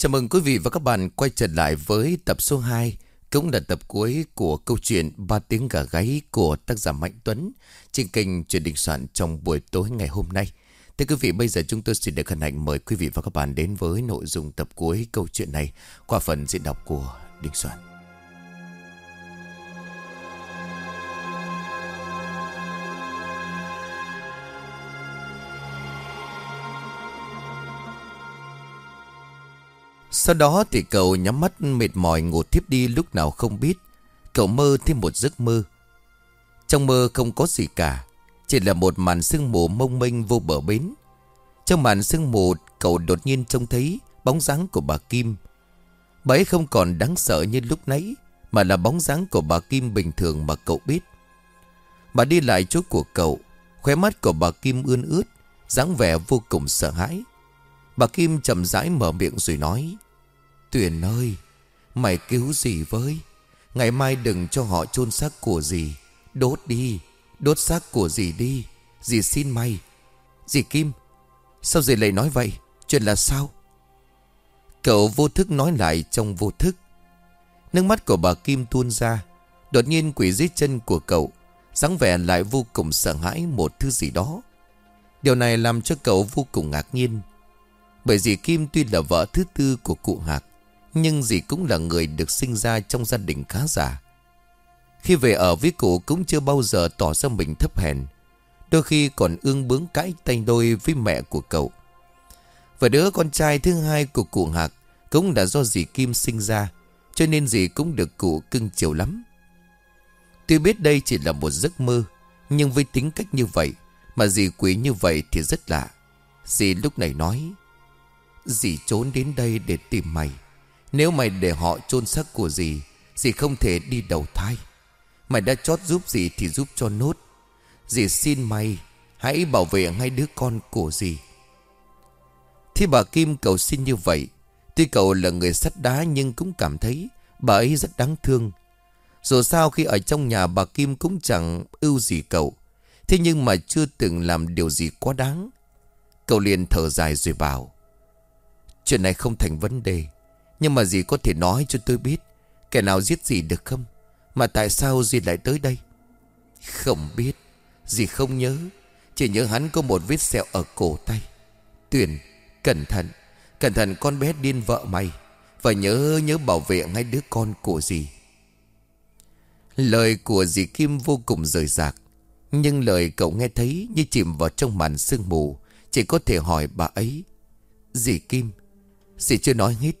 Chào mừng quý vị và các bạn quay trở lại với tập số 2 Cũng là tập cuối của câu chuyện Ba tiếng gà gáy của tác giả Mạnh Tuấn Trên kênh truyền định soạn trong buổi tối ngày hôm nay. Thưa quý vị, bây giờ chúng tôi xin được hân hạnh mời quý vị và các bạn đến với nội dung tập cuối câu chuyện này Qua phần diễn đọc của Đình Soạn. Sau đó thì cậu nhắm mắt mệt mỏi ngủ thiếp đi lúc nào không biết. Cậu mơ thêm một giấc mơ. Trong mơ không có gì cả. Chỉ là một màn sương mù mông mênh vô bờ bến. Trong màn sương mù, cậu đột nhiên trông thấy bóng dáng của bà Kim. Bà ấy không còn đáng sợ như lúc nãy. Mà là bóng dáng của bà Kim bình thường mà cậu biết. Bà đi lại chỗ của cậu. Khóe mắt của bà Kim ươn ướt. dáng vẻ vô cùng sợ hãi. Bà Kim chậm rãi mở miệng rồi nói. Tuyền ơi, Mày cứu gì với? Ngày mai đừng cho họ chôn xác của gì. Đốt đi, Đốt xác của gì đi? Dì xin mày. Dì Kim, Sao dì lại nói vậy? Chuyện là sao? Cậu vô thức nói lại trong vô thức. Nước mắt của bà Kim tuôn ra. Đột nhiên quỷ dưới chân của cậu dáng vẻ lại vô cùng sợ hãi một thứ gì đó. Điều này làm cho cậu vô cùng ngạc nhiên. Bởi dì Kim tuy là vợ thứ tư của cụ Hạc nhưng dì cũng là người được sinh ra trong gia đình khá giả Khi về ở với cụ cũng chưa bao giờ tỏ ra mình thấp hèn. Đôi khi còn ương bướng cãi tay đôi với mẹ của cậu. Và đứa con trai thứ hai của cụ Hạc Cũng đã do dì Kim sinh ra, Cho nên dì cũng được cụ cưng chiều lắm. Tuy biết đây chỉ là một giấc mơ, Nhưng với tính cách như vậy Mà dì quý như vậy thì rất lạ. Dì lúc này nói, Dì trốn đến đây để tìm mày nếu mày để họ chôn xác của dì Dì không thể đi đầu thai. Mày đã chót giúp dì thì giúp cho nốt. Dì xin mày, Hãy bảo vệ ngay đứa con của dì. Thì bà Kim cầu xin như vậy. Tuy cậu là người sắt đá Nhưng cũng cảm thấy Bà ấy rất đáng thương. Dù sao khi ở trong nhà bà Kim cũng chẳng ưu gì cậu. Thế nhưng mà chưa từng làm điều gì quá đáng. Cậu liền thở dài rồi bảo, Chuyện này không thành vấn đề nhưng mà dì có thể nói cho tôi biết, Kẻ nào giết dì được không? Mà tại sao dì lại tới đây? Không biết. Dì không nhớ. Chỉ nhớ hắn có một vết sẹo ở cổ tay. Tuyền, Cẩn thận. Cẩn thận con bé điên vợ mày. Và nhớ nhớ bảo vệ ngay đứa con của dì. Lời của dì Kim vô cùng rời rạc. Nhưng lời cậu nghe thấy như chìm vào trong màn sương mù. Chỉ có thể hỏi bà ấy, Dì Kim, Dì chưa nói hết.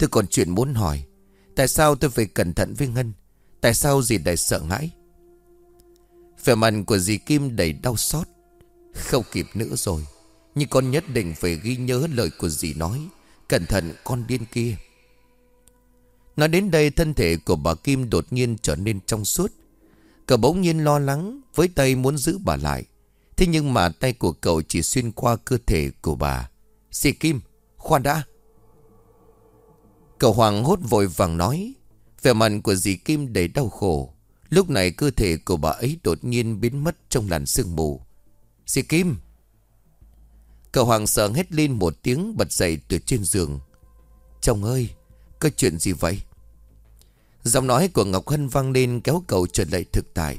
Tôi còn chuyện muốn hỏi. Tại sao tôi phải cẩn thận với Ngân? Tại sao dì lại sợ hãi Vẻ mặt của dì Kim đầy đau xót. Không kịp nữa rồi. Nhưng con nhất định phải ghi nhớ lời của dì nói. Cẩn thận con điên kia. Nói đến đây, thân thể của bà Kim đột nhiên trở nên trong suốt. Cậu bỗng nhiên lo lắng Với tay muốn giữ bà lại. Thế nhưng mà tay của cậu chỉ xuyên qua cơ thể của bà. Dì Kim, Khoan đã. Cậu Hoàng hốt vội vàng nói, Vẻ mặt của dì Kim đầy đau khổ. Lúc này cơ thể của bà ấy đột nhiên biến mất trong làn sương mù. Dì Kim! Cậu Hoàng sợ hét lên một tiếng bật dậy từ trên giường. Chồng ơi, Có chuyện gì vậy? Giọng nói của Ngọc Hân vang lên kéo cậu trở lại thực tại.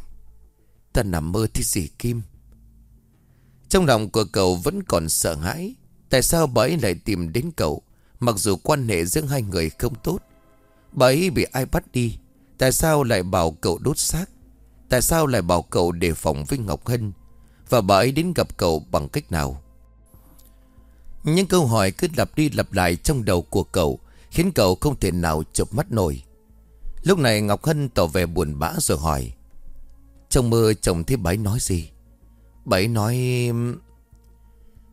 Ta nằm mơ thấy dì Kim. Trong lòng của cậu vẫn còn sợ hãi, Tại sao bà ấy lại tìm đến cậu? Mặc dù quan hệ giữa hai người không tốt, Bà ấy bị ai bắt đi, Tại sao lại bảo cậu đốt xác? Tại sao lại bảo cậu đề phòng với Ngọc Hân? Và bà ấy đến gặp cậu bằng cách nào? Những câu hỏi cứ lặp đi lặp lại trong đầu của cậu Khiến cậu không thể nào chụp mắt nổi. Lúc này Ngọc Hân tỏ vẻ buồn bã rồi hỏi, Trong mơ chồng thấy bà ấy nói gì? Bà ấy nói,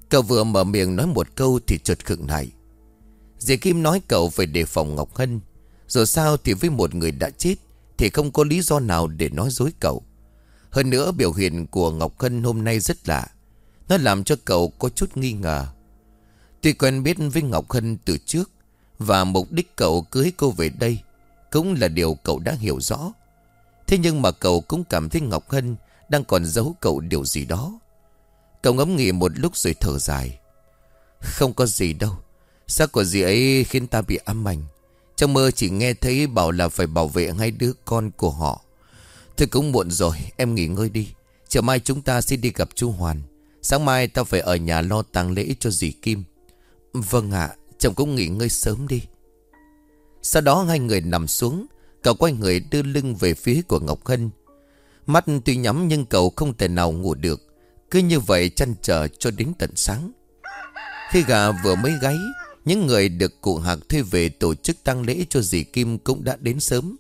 Cậu vừa mở miệng nói một câu thì chợt khựng lại. Dì Kim nói cậu phải đề phòng Ngọc Hân. Rồi sao thì với một người đã chết, Thì không có lý do nào để nói dối cậu. Hơn nữa, biểu hiện của Ngọc Hân hôm nay rất lạ. Nó làm cho cậu có chút nghi ngờ. Tuy quen biết với Ngọc Hân từ trước, Và mục đích cậu cưới cô về đây Cũng là điều cậu đã hiểu rõ. Thế nhưng mà cậu cũng cảm thấy Ngọc Hân Đang còn giấu cậu điều gì đó. Cậu ngẫm nghĩ một lúc rồi thở dài. Không có gì đâu. Xác của dì ấy khiến ta bị ám ảnh. Trong mơ chỉ nghe thấy bảo là phải bảo vệ hai đứa con của họ. Thôi cũng muộn rồi, Em nghỉ ngơi đi. Chiều mai chúng ta sẽ đi gặp chú Hoàn. Sáng mai ta phải ở nhà lo tang lễ cho dì Kim. Vâng ạ, Chồng cũng nghỉ ngơi sớm đi. Sau đó hai người nằm xuống, Cậu quay người đưa lưng về phía của Ngọc Hân. Mắt tuy nhắm nhưng cậu không thể nào ngủ được. Cứ như vậy chăn trở cho đến tận sáng. Khi gà vừa mới gáy những người được cụ hạc thuê về tổ chức tang lễ cho dì Kim cũng đã đến sớm.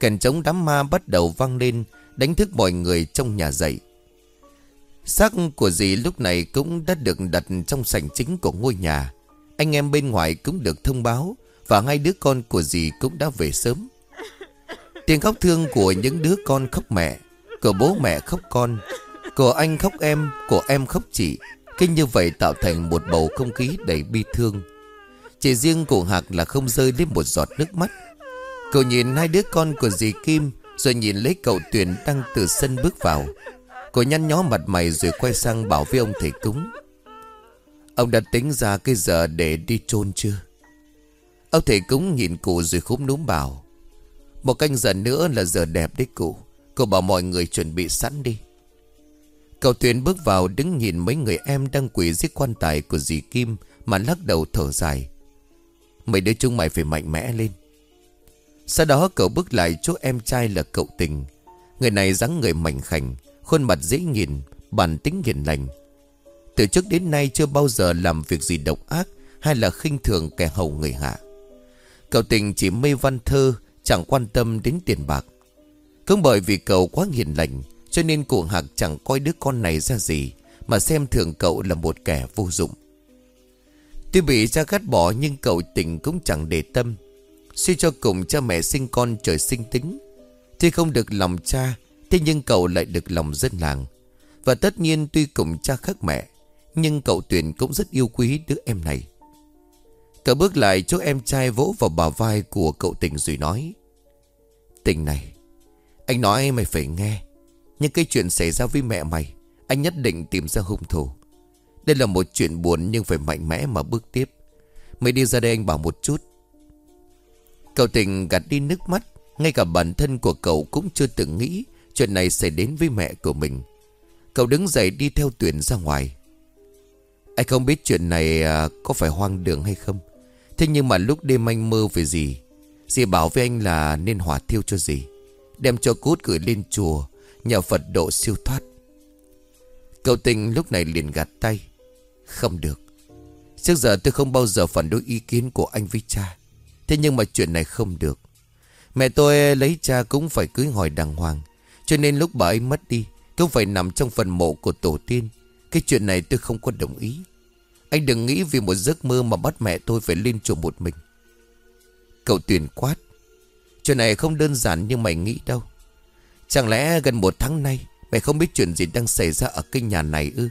Kèn trống đám ma bắt đầu vang lên, Đánh thức mọi người trong nhà dậy Xác của dì lúc này cũng đã được đặt trong sảnh chính của ngôi nhà. Anh em bên ngoài cũng được thông báo Và hai đứa con của dì cũng đã về sớm. Tiếng khóc thương của những đứa con khóc mẹ, Của bố mẹ khóc con, Của anh khóc em, Của em khóc chị. Kinh như vậy tạo thành một bầu không khí đầy bi thương. Chỉ riêng cụ Hạc là không rơi lên một giọt nước mắt. Cậu nhìn hai đứa con của dì Kim, Rồi nhìn lấy cậu Tuyền đang từ sân bước vào. Cậu nhăn nhó mặt mày rồi quay sang bảo với ông thầy cúng. Ông đã tính ra cái giờ để đi chôn chưa? Ông thầy cúng nhìn cụ rồi khúm núm bảo. Một canh giờ nữa là giờ đẹp đấy cụ. Cậu bảo mọi người chuẩn bị sẵn đi. Cậu Tuyền bước vào đứng nhìn mấy người em đang quỷ dưới quan tài của dì Kim Mà lắc đầu thở dài. Mấy đứa chúng mày phải mạnh mẽ lên. Sau đó cậu bước lại chỗ em trai là cậu tình. Người này dáng người mảnh khảnh, Khuôn mặt dễ nhìn, Bản tính hiền lành. Từ trước đến nay chưa bao giờ làm việc gì độc ác Hay là khinh thường kẻ hầu người hạ. Cậu tình chỉ mê văn thơ, Chẳng quan tâm đến tiền bạc. Cũng bởi vì cậu quá hiền lành, Cho nên cụ hạc chẳng coi đứa con này ra gì, Mà xem thường cậu là một kẻ vô dụng. Tuy bị cha gắt bỏ Nhưng cậu tình cũng chẳng để tâm. Suy cho cùng cha mẹ sinh con trời sinh tính. Thì không được lòng cha, Thế nhưng cậu lại được lòng dân làng. Và tất nhiên tuy cùng cha khác mẹ, Nhưng cậu Tuyền cũng rất yêu quý đứa em này. Cậu bước lại chỗ em trai vỗ vào bả vai của cậu tình rồi nói, Tình này, Anh nói mày phải nghe. Nhưng cái chuyện xảy ra với mẹ mày, Anh nhất định tìm ra hung thủ. Đây là một chuyện buồn nhưng phải mạnh mẽ mà bước tiếp. Mày đi ra đây anh bảo một chút. Cậu tình gạt đi nước mắt. Ngay cả bản thân của cậu cũng chưa từng nghĩ Chuyện này xảy đến với mẹ của mình. Cậu đứng dậy đi theo tuyển ra ngoài. Anh không biết chuyện này à, có phải hoang đường hay không. Thế nhưng mà lúc đêm anh mơ về gì? Dì bảo với anh là nên hỏa thiêu cho gì Đem cho cút gửi lên chùa, Nhờ Phật độ siêu thoát. Cậu tình lúc này liền gạt tay. Không được. Trước giờ tôi không bao giờ phản đối ý kiến của anh với cha. Thế nhưng mà chuyện này không được. Mẹ tôi lấy cha cũng phải cưới hỏi đàng hoàng. Cho nên lúc bà ấy mất đi, Cũng phải nằm trong phần mộ của tổ tiên. Cái chuyện này tôi không có đồng ý. Anh đừng nghĩ vì một giấc mơ mà bắt mẹ tôi phải lên chùa một mình. Cậu tuyển quát. Chuyện này không đơn giản như mày nghĩ đâu. Chẳng lẽ gần một tháng nay Mày không biết chuyện gì đang xảy ra ở cái nhà này ư?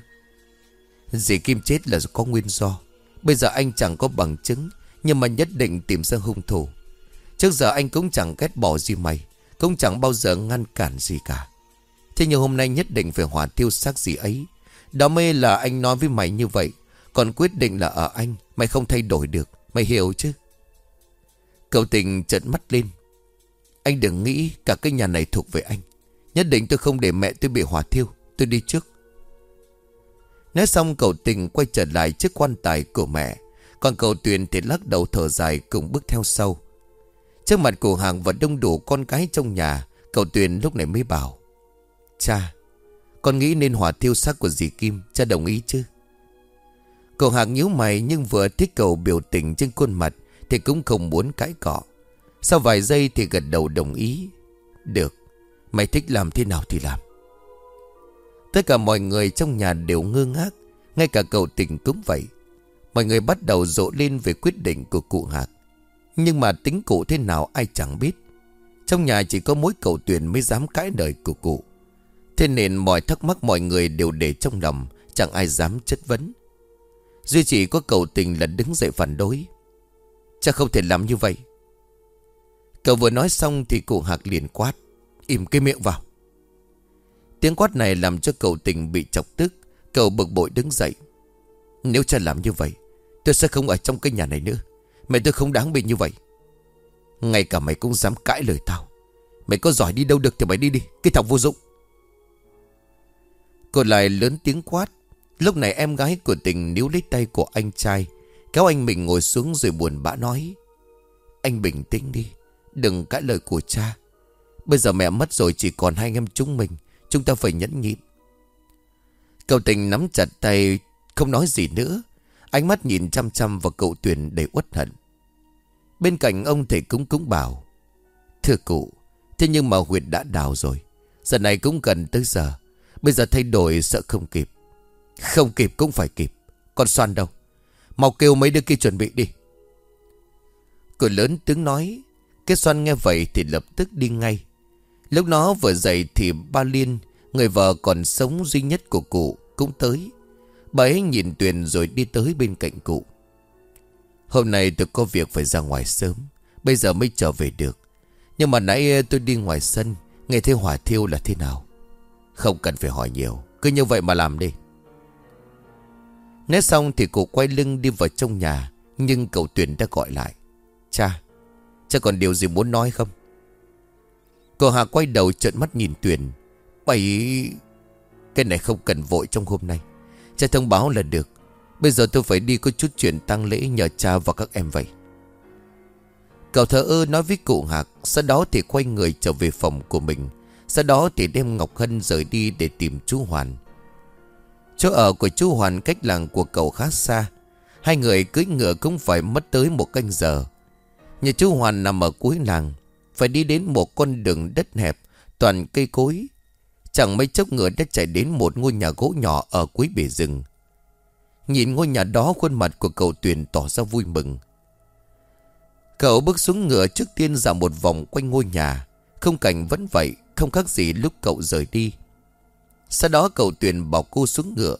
Dì Kim chết là có nguyên do. Bây giờ anh chẳng có bằng chứng, Nhưng mà nhất định tìm ra hung thủ. Trước giờ anh cũng chẳng ghét bỏ gì mày, cũng chẳng bao giờ ngăn cản gì cả. Thế nhưng hôm nay nhất định phải hỏa tiêu xác gì ấy. Đó mê là anh nói với mày như vậy, Còn quyết định là ở anh, Mày không thay đổi được, Mày hiểu chứ? Cậu tình trợn mắt lên. Anh đừng nghĩ cả cái nhà này thuộc về anh. Nhất định tôi không để mẹ tôi bị hỏa thiêu, Tôi đi trước. Nói xong cậu tình quay trở lại chiếc quan tài của mẹ. Còn cậu Tuyền thì lắc đầu thở dài cùng bước theo sau. Trước mặt của hàng và đông đủ con cái trong nhà, Cậu Tuyền lúc này mới bảo, Cha, Con nghĩ nên hỏa thiêu xác của dì Kim, Cha đồng ý chứ? Cậu hàng nhíu mày nhưng vừa thích cầu biểu tình trên khuôn mặt Thì cũng không muốn cãi cọ. Sau vài giây thì gật đầu đồng ý, Được, Mày thích làm thế nào thì làm. Tất cả mọi người trong nhà đều ngơ ngác. Ngay cả cậu tình cũng vậy. Mọi người bắt đầu rộ lên về quyết định của cụ Hạc. Nhưng mà tính cụ thế nào ai chẳng biết. Trong nhà chỉ có mỗi cậu Tuyền mới dám cãi đời của cụ. Thế nên mọi thắc mắc mọi người đều để trong lòng, Chẳng ai dám chất vấn. Duy chỉ có cậu tình là đứng dậy phản đối. Chắc không thể làm như vậy. Cậu vừa nói xong thì cụ Hạc liền quát. Im cái miệng vào. Tiếng quát này làm cho cậu tình bị chọc tức. Cậu bực bội đứng dậy. Nếu cha làm như vậy, Tôi sẽ không ở trong cái nhà này nữa. Mẹ tôi không đáng bị như vậy. Ngay cả mày cũng dám cãi lời tao. Mày có giỏi đi đâu được thì mày đi đi, Cái thằng vô dụng. Cô lại lớn tiếng quát. Lúc này em gái của tình níu lấy tay của anh trai, Kéo anh mình ngồi xuống rồi buồn bã nói. Anh bình tĩnh đi, Đừng cãi lời của cha. Bây giờ mẹ mất rồi, chỉ còn hai anh em chúng mình. Chúng ta phải nhẫn nhịn. Cậu tình nắm chặt tay, Không nói gì nữa. Ánh mắt nhìn chăm chăm vào cậu Tuyền để uất hận. Bên cạnh ông thầy cúng cúng bảo, Thưa cụ, Thế nhưng mà huyệt đã đào rồi. Giờ này cũng gần tới giờ. Bây giờ thay đổi sợ không kịp. Không kịp cũng phải kịp. Còn xoan đâu. Mau kêu mấy đứa kia chuẩn bị đi. Cậu lớn tiếng nói. Cái xoan nghe vậy thì lập tức đi ngay. Lúc nó vừa dậy thì ba Liên, Người vợ còn sống duy nhất của cụ, Cũng tới. Bà ấy nhìn Tuyền rồi đi tới bên cạnh cụ. Hôm nay tôi có việc phải ra ngoài sớm, Bây giờ mới trở về được. Nhưng mà nãy tôi đi ngoài sân, Nghe thấy hỏa thiêu là thế nào? Không cần phải hỏi nhiều, Cứ như vậy mà làm đi. Nét xong thì cụ quay lưng đi vào trong nhà, Nhưng cậu Tuyền đã gọi lại. Cha Cha còn điều gì muốn nói không? Cô Hà quay đầu trợn mắt nhìn Tuyền. Bảy, Cái này không cần vội trong hôm nay. Cha thông báo là được. Bây giờ tôi phải đi có chút chuyện tăng lễ nhờ cha và các em vậy. Cậu thờ ơ nói với cụ Hạc, Sau đó thì quay người trở về phòng của mình. Sau đó thì đem Ngọc Hân rời đi để tìm chú Hoàn. Chỗ ở của chú Hoàn cách làng của cậu khá xa. Hai người cưỡi ngựa cũng phải mất tới một canh giờ. Nhà chú Hoàn nằm ở cuối làng. Phải đi đến một con đường đất hẹp, Toàn cây cối. Chẳng mấy chốc ngựa đã chạy đến một ngôi nhà gỗ nhỏ ở cuối bể rừng. Nhìn ngôi nhà đó, khuôn mặt của cậu Tuyền tỏ ra vui mừng. Cậu bước xuống ngựa trước tiên dạo một vòng quanh ngôi nhà. Không cảnh vẫn vậy, Không khác gì lúc cậu rời đi. Sau đó cậu Tuyền bảo cô xuống ngựa,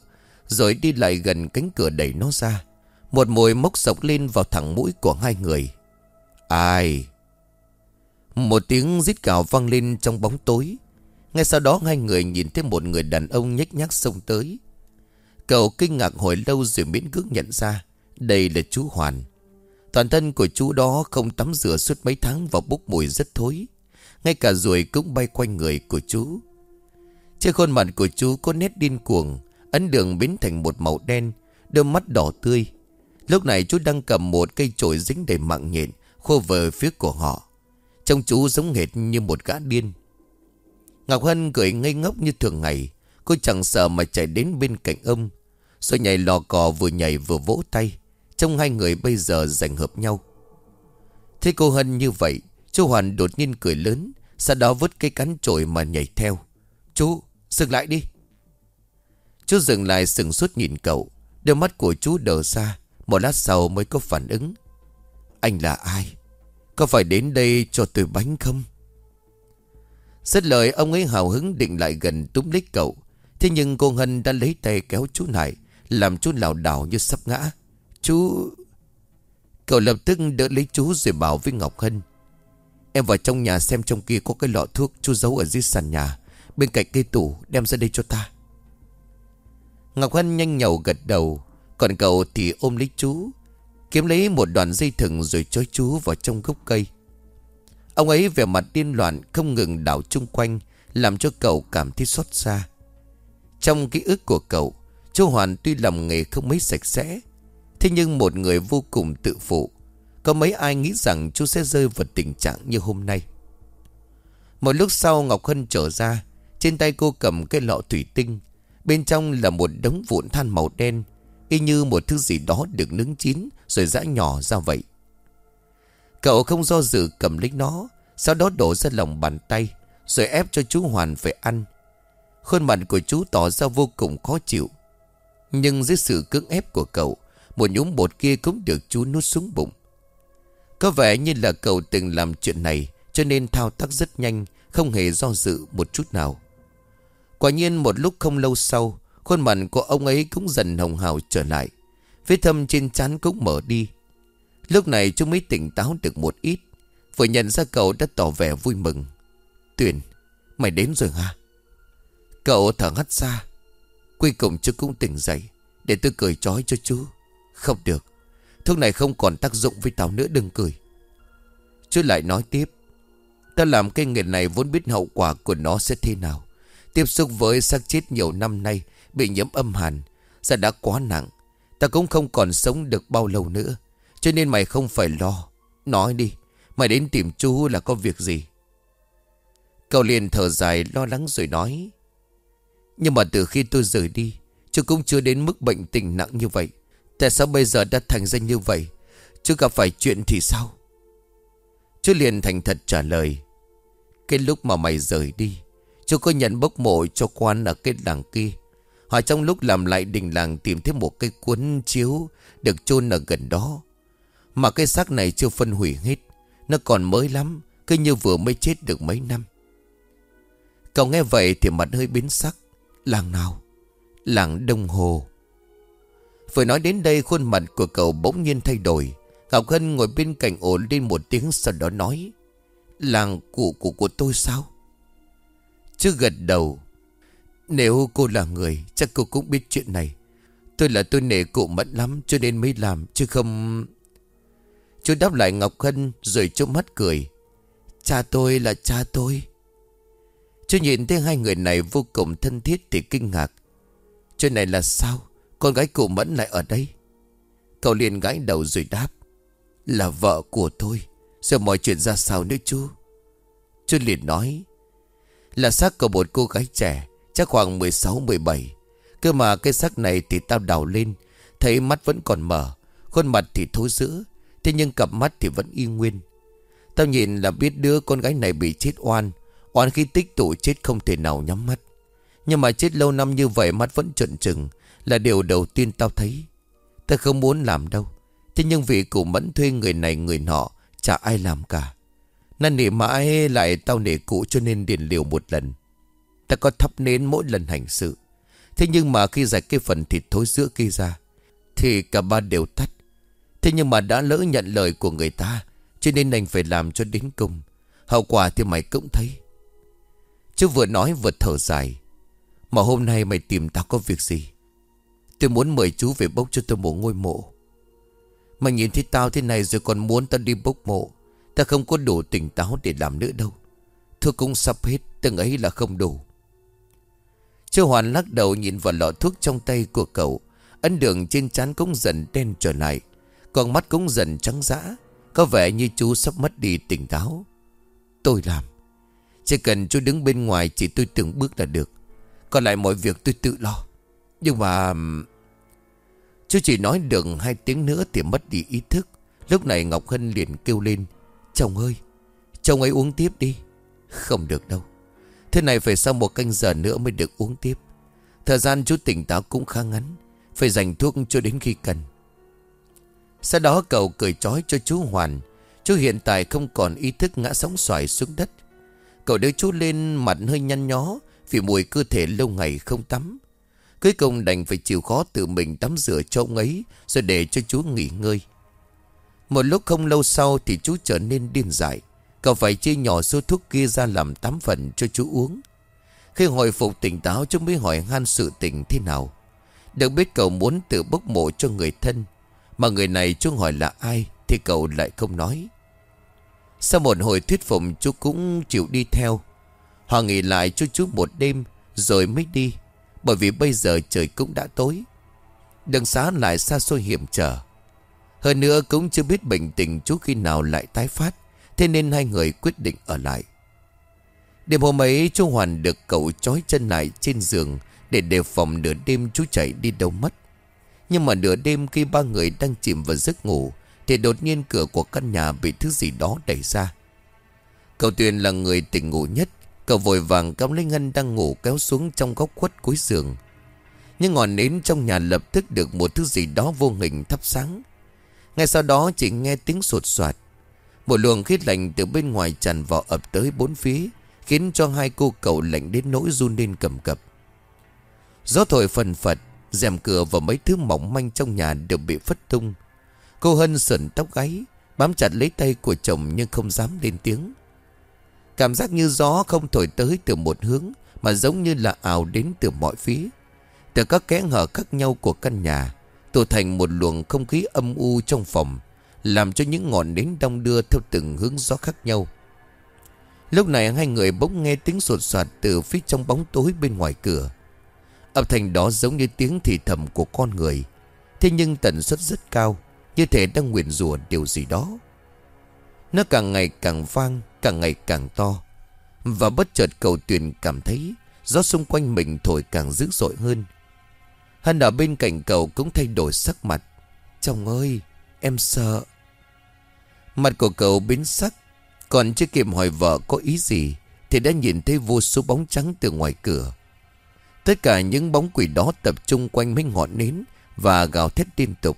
Rồi đi lại gần cánh cửa đẩy nó ra. Một mùi mốc sọc lên vào thẳng mũi của hai người. Ai? Một tiếng rít gào vang lên trong bóng tối. Ngay sau đó hai người nhìn thấy một người đàn ông nhếch nhác xông tới. Cậu kinh ngạc hồi lâu rồi miễn cưỡng nhận ra, Đây là chú Hoàn. Toàn thân của chú đó không tắm rửa suốt mấy tháng và bốc mùi rất thối. Ngay cả ruồi cũng bay quanh người của chú. Trên khuôn mặt của chú có nét điên cuồng, Ấn đường biến thành một màu đen, Đôi mắt đỏ tươi. Lúc này chú đang cầm một cây chổi dính đầy mạng nhện, Khô vờ phía của họ. Trông chú giống hệt như một gã điên. Ngọc Hân cười ngây ngốc như thường ngày. Cô chẳng sợ mà chạy đến bên cạnh ông. Rồi nhảy lò cò vừa nhảy vừa vỗ tay. Trông hai người bây giờ giành hợp nhau. Thế cô Hân như vậy, Chú Hoàn đột nhiên cười lớn. Sau đó vứt cái cắn trội mà nhảy theo. Chú, dừng lại đi. Chú dừng lại sừng suốt nhìn cậu. Đôi mắt của chú đờ ra Một lát sau mới có phản ứng. Anh là ai? Có phải đến đây cho tôi bánh không? Xét lời, ông ấy hào hứng định lại gần túm lấy cậu. Thế nhưng cô Hân đã lấy tay kéo chú lại Làm chú lảo đảo như sắp ngã. Chú... Cậu lập tức đỡ lấy chú rồi bảo với Ngọc Hân. Em vào trong nhà xem trong kia có cái lọ thuốc chú giấu ở dưới sàn nhà. Bên cạnh cây tủ, đem ra đây cho ta. Ngọc Hân nhanh nhậu gật đầu. Còn cậu thì ôm lấy chú. Kiếm lấy một đoạn dây thừng rồi trói chú vào trong gốc cây. Ông ấy về mặt điên loạn, không ngừng đảo chung quanh, Làm cho cậu cảm thấy xót xa. Trong ký ức của cậu, chú Hoàn tuy làm nghề không mấy sạch sẽ, Thế nhưng một người vô cùng tự phụ. Có mấy ai nghĩ rằng chú sẽ rơi vào tình trạng như hôm nay? Một lúc sau, Ngọc Hân trở ra, Trên tay cô cầm cái lọ thủy tinh, Bên trong là một đống vụn than màu đen Y như một thứ gì đó được nướng chín Rồi giã nhỏ ra vậy. Cậu không do dự cầm lấy nó, Sau đó đổ ra lòng bàn tay, Rồi ép cho chú Hoàn phải ăn. Khuôn mặt của chú tỏ ra vô cùng khó chịu. Nhưng dưới sự cưỡng ép của cậu, Một nhúm bột kia cũng được chú nuốt xuống bụng. Có vẻ như là cậu từng làm chuyện này, Cho nên thao tác rất nhanh, Không hề do dự một chút nào. Quả nhiên một lúc không lâu sau Khuôn mặt của ông ấy cũng dần hồng hào trở lại. Vết thâm trên trán cũng mở đi. Lúc này chú mới tỉnh táo được một ít. Vừa nhận ra cậu đã tỏ vẻ vui mừng. Tuyền, Mày đến rồi hả? Cậu thở hắt ra. Cuối cùng chú cũng tỉnh dậy Để tôi cười trói cho chú. Không được, Thuốc này không còn tác dụng với tao nữa, đừng cười. Chú lại nói tiếp. Ta làm cái nghề này vốn biết hậu quả của nó sẽ thế nào. Tiếp xúc với xác chết nhiều năm nay Bị nhiễm âm hàn Giờ đã quá nặng. Ta cũng không còn sống được bao lâu nữa, Cho nên mày không phải lo. Nói đi, Mày đến tìm chú là có việc gì? Cậu liền thở dài lo lắng rồi nói, Nhưng mà từ khi tôi rời đi, Chú cũng chưa đến mức bệnh tình nặng như vậy. Tại sao bây giờ đã thành danh như vậy? Chú gặp phải chuyện thì sao? Chú liền thành thật trả lời, Cái lúc mà mày rời đi, Chú có nhận bốc mộ cho quan ở cái làng kia. Họ trong lúc làm lại đình làng tìm thấy một cái cuốn chiếu Được chôn ở gần đó. Mà cái xác này chưa phân hủy hết, Nó còn mới lắm, Cứ như vừa mới chết được mấy năm. Cậu nghe vậy thì mặt hơi biến sắc. Làng nào? Làng Đông Hồ. Vừa nói đến đây, khuôn mặt của cậu bỗng nhiên thay đổi. Ngọc Hân ngồi bên cạnh ổn lên một tiếng, sau đó nói, Làng cụ của của tôi sao? Chứ gật đầu nếu cô là người, Chắc cô cũng biết chuyện này. Tôi là tôi nể cụ mẫn lắm, Cho nên mới làm, chứ không Chú đáp lại Ngọc Hân Rồi chú mắt cười. Cha tôi là cha tôi. Chú nhìn thấy hai người này vô cùng thân thiết Thì kinh ngạc. Chuyện này là sao? Con gái cụ mẫn lại ở đây. Cậu liền gãi đầu rồi đáp. Là vợ của tôi. Giờ mọi chuyện ra sao nữa chú? Chú liền nói. Là xác của một cô gái trẻ. Chắc khoảng 16-17 Cơ mà cái xác này thì tao đào lên, Thấy mắt vẫn còn mở, Khuôn mặt thì thối rữa Thế nhưng cặp mắt thì vẫn y nguyên. Tao nhìn là biết đứa con gái này bị chết oan Oan khi tích tụ chết không thể nào nhắm mắt. Nhưng mà chết lâu năm như vậy mắt vẫn trợn trừng, Là điều đầu tiên tao thấy. Tao không muốn làm đâu, Thế nhưng vì cụ mẫn thuê người này người nọ, Chả ai làm cả. Năn nỉ mãi lại tao nể cụ cho nên điền liều một lần. Ta có thắp nến mỗi lần hành sự. Thế nhưng mà khi giải cái phần thịt thối giữa kia ra, Thì cả ba đều tắt Thế nhưng mà đã lỡ nhận lời của người ta, Cho nên anh phải làm cho đến cùng. Hậu quả thì mày cũng thấy. Chú vừa nói vừa thở dài. Mà hôm nay mày tìm tao có việc gì? Tôi muốn mời chú về bốc cho tôi một ngôi mộ. Mày nhìn thấy tao thế này rồi còn muốn tao đi bốc mộ. Ta không có đủ tỉnh táo để làm nữa đâu. Thưa cũng sắp hết, Từng ấy là không đủ. Châu Hoàn lắc đầu nhìn vào lọ thuốc trong tay của cậu. Ấn đường trên trán cũng dần đen trở lại. Còn mắt cũng dần trắng dã. Có vẻ như chú sắp mất đi tỉnh táo. Tôi làm. Chỉ cần chú đứng bên ngoài Chỉ tôi từng bước là được. Còn lại mọi việc tôi tự lo. Nhưng mà Chú chỉ nói được hai tiếng nữa Thì mất đi ý thức. Lúc này Ngọc Hân liền kêu lên. Chồng ơi, Chồng ấy uống tiếp đi. Không được đâu. Thế này phải sau một canh giờ nữa mới được uống tiếp. Thời gian chú tỉnh táo cũng khá ngắn, Phải dành thuốc cho đến khi cần. Sau đó cậu cười chói cho chú Hoàn. Chú hiện tại không còn ý thức ngã sóng xoài xuống đất. Cậu đưa chú lên mặt hơi nhăn nhó, Vì mùi cơ thể lâu ngày không tắm. Cuối cùng đành phải chịu khó tự mình tắm rửa cho ông ấy, Rồi để cho chú nghỉ ngơi. Một lúc không lâu sau thì chú trở nên điên dại. Cậu phải chia nhỏ số thuốc kia ra làm 8 phần cho chú uống. Khi hồi phục tỉnh táo, chú mới hỏi han sự tình thế nào. Được biết cậu muốn tự bốc mộ cho người thân, Mà người này chú hỏi là ai Thì cậu lại không nói. Sau một hồi thuyết phục, chú cũng chịu đi theo. Họ nghỉ lại cho chú một đêm, Rồi mới đi, Bởi vì bây giờ trời cũng đã tối. Đường xá lại xa xôi hiểm trở. Hơn nữa cũng chưa biết bệnh tình chú khi nào lại tái phát. Thế nên hai người quyết định ở lại. Đêm hôm ấy chú Hoàn được cậu trói chân lại trên giường Để đề phòng nửa đêm chú chạy đi đâu mất. Nhưng mà nửa đêm khi ba người đang chìm vào giấc ngủ, Thì đột nhiên cửa của căn nhà bị thứ gì đó đẩy ra. Cậu Tuyền là người tỉnh ngủ nhất. Cậu vội vàng cắm lấy Ngân đang ngủ kéo xuống trong góc khuất cuối giường. Nhưng ngọn nến trong nhà lập tức được một thứ gì đó vô hình thắp sáng. Ngay sau đó chỉ nghe tiếng sột soạt một luồng khí lạnh từ bên ngoài tràn vào ập tới bốn phía, Khiến cho hai cô cậu lạnh đến nỗi run lên cầm cập. Gió thổi phần phật, rèm cửa và mấy thứ mỏng manh trong nhà đều bị phất tung. Cô Hân sườn tóc gáy, Bám chặt lấy tay của chồng nhưng không dám lên tiếng. Cảm giác như gió không thổi tới từ một hướng, Mà giống như là ảo đến từ mọi phía. Từ các kẽ hở khác nhau của căn nhà Tổ thành một luồng không khí âm u trong phòng. Làm cho những ngọn nến đông đưa theo từng hướng gió khác nhau. Lúc này hai người bỗng nghe tiếng sột soạt từ phía trong bóng tối bên ngoài cửa. Âm thanh đó giống như tiếng thì thầm của con người, Thế nhưng tần suất rất cao, Như thể đang nguyện rủa điều gì đó. Nó càng ngày càng vang, Càng ngày càng to, Và bất chợt cầu tuyền cảm thấy Gió xung quanh mình thổi càng dữ dội hơn. Hân ở bên cạnh cầu cũng thay đổi sắc mặt. Chồng ơi, Em sợ. Mặt của cậu biến sắc. Còn chưa kịp hỏi vợ có ý gì, Thì đã nhìn thấy vô số bóng trắng từ ngoài cửa. Tất cả những bóng quỷ đó tập trung quanh mấy ngọn nến Và gào thét liên tục.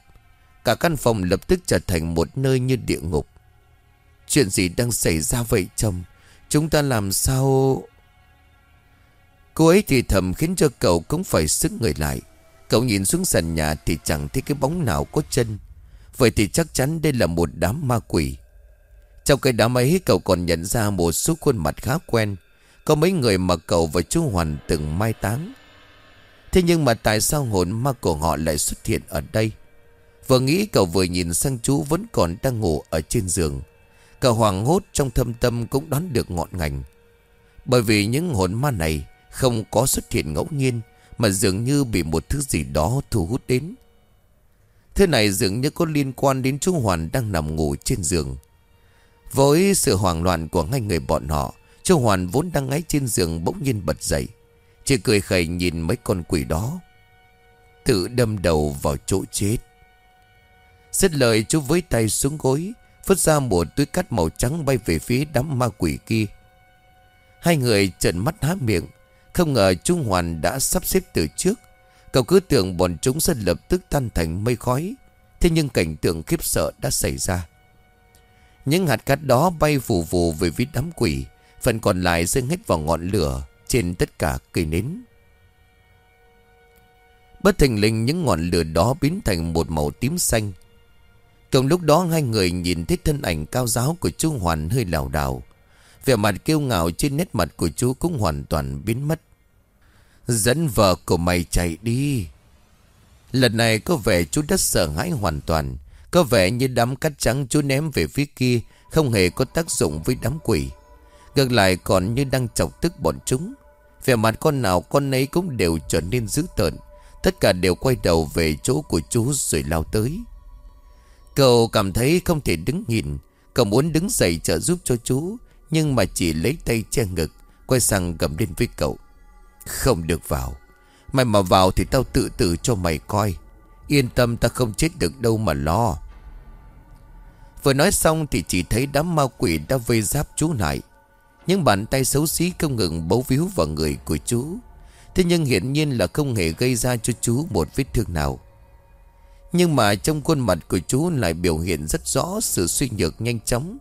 Cả căn phòng lập tức trở thành một nơi như địa ngục. Chuyện gì đang xảy ra vậy chồng? Chúng ta làm sao? Cô ấy thì thầm khiến cho cậu cũng phải sức người lại. Cậu nhìn xuống sàn nhà thì chẳng thấy cái bóng nào có chân. Vậy thì chắc chắn đây là một đám ma quỷ. Trong cái đám ấy, cậu còn nhận ra một số khuôn mặt khá quen. Có mấy người mà cậu và chú Hoàn từng mai táng. Thế nhưng mà tại sao hồn ma của họ lại xuất hiện ở đây? Vừa nghĩ cậu vừa nhìn sang chú vẫn còn đang ngủ ở trên giường. Cậu hoàng hốt trong thâm tâm cũng đoán được ngọn ngành. Bởi vì những hồn ma này không có xuất hiện ngẫu nhiên, Mà dường như bị một thứ gì đó thu hút đến. Thứ này dường như có liên quan đến chú Hoàn đang nằm ngủ trên giường. Với sự hoảng loạn của hai người bọn họ, Chú Hoàn vốn đang ngáy trên giường bỗng nhiên bật dậy. Chỉ cười khẩy nhìn mấy con quỷ đó. Tự đâm đầu vào chỗ chết. Xích lời chú với tay xuống gối, Phất ra một túi cắt màu trắng bay về phía đám ma quỷ kia. Hai người trợn mắt há miệng, Không ngờ Trung Hoàn đã sắp xếp từ trước. Cậu cứ tưởng bọn chúng sẽ lập tức tan thành mây khói. Thế nhưng cảnh tượng khiếp sợ đã xảy ra. Những hạt cát đó bay phù phù về phía đám quỷ, Phần còn lại rơi hết vào ngọn lửa Trên tất cả cây nến. Bất thình lình, những ngọn lửa đó biến thành một màu tím xanh. Cùng lúc đó, hai người nhìn thấy thân ảnh cao giáo của chú Hoàn hơi lảo đảo. Vẻ mặt kiêu ngạo trên nét mặt của chú cũng hoàn toàn biến mất. Dẫn vợ của mày chạy đi. Lần này có vẻ chú đất sợ hãi hoàn toàn. Có vẻ như đám cát trắng chú ném về phía kia Không hề có tác dụng với đám quỷ. Ngược lại còn như đang chọc tức bọn chúng. Vẻ mặt con nào con ấy cũng đều trở nên dữ tợn. Tất cả đều quay đầu về chỗ của chú rồi lao tới. Cậu cảm thấy không thể đứng nhìn. Cậu muốn đứng dậy trợ giúp cho chú, Nhưng mà chỉ lấy tay che ngực, Quay sang gầm lên với cậu. Không được vào. Mày mà vào thì tao tự tử cho mày coi. Yên tâm ta không chết được đâu mà lo. Vừa nói xong thì chỉ thấy đám ma quỷ đã vây giáp chú lại. Những bàn tay xấu xí không ngừng bấu víu vào người của chú. Thế nhưng hiển nhiên là không hề gây ra cho chú một vết thương nào. Nhưng mà trong khuôn mặt của chú lại biểu hiện rất rõ sự suy nhược nhanh chóng.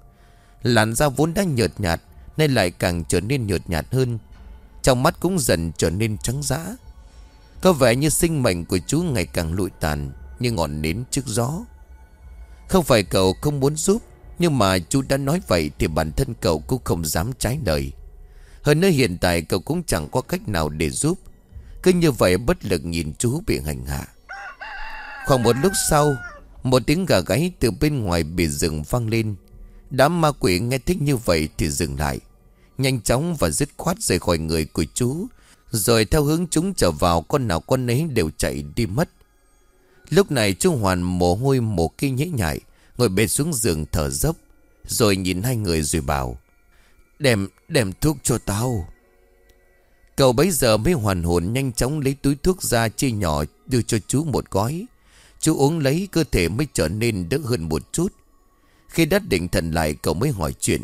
Làn da vốn đã nhợt nhạt, nay lại càng trở nên nhợt nhạt hơn. Trong mắt cũng dần trở nên trắng dã. Có vẻ như sinh mệnh của chú ngày càng lụi tàn, như ngọn nến trước gió. Không phải cậu không muốn giúp, nhưng mà chú đã nói vậy thì bản thân cậu cũng không dám trái lời. Hơn nữa hiện tại cậu cũng chẳng có cách nào để giúp. Cứ như vậy bất lực nhìn chú bị hành hạ. Khoảng một lúc sau Một tiếng gà gáy từ bên ngoài bìa rừng vang lên Đám ma quỷ nghe thích như vậy thì dừng lại Nhanh chóng và dứt khoát rời khỏi người của chú Rồi theo hướng chúng trở vào Con nào con ấy đều chạy đi mất. Lúc này chú Hoàn mồ hôi mồ kia nhễ nhại Ngồi bệt xuống giường thở dốc Rồi nhìn hai người rồi bảo Đem, đem thuốc cho tao. Cậu bấy giờ mới hoàn hồn nhanh chóng lấy túi thuốc ra chia nhỏ đưa cho chú một gói. Chú uống lấy cơ thể mới trở nên đỡ hơn một chút. Khi đã định thần lại cậu mới hỏi chuyện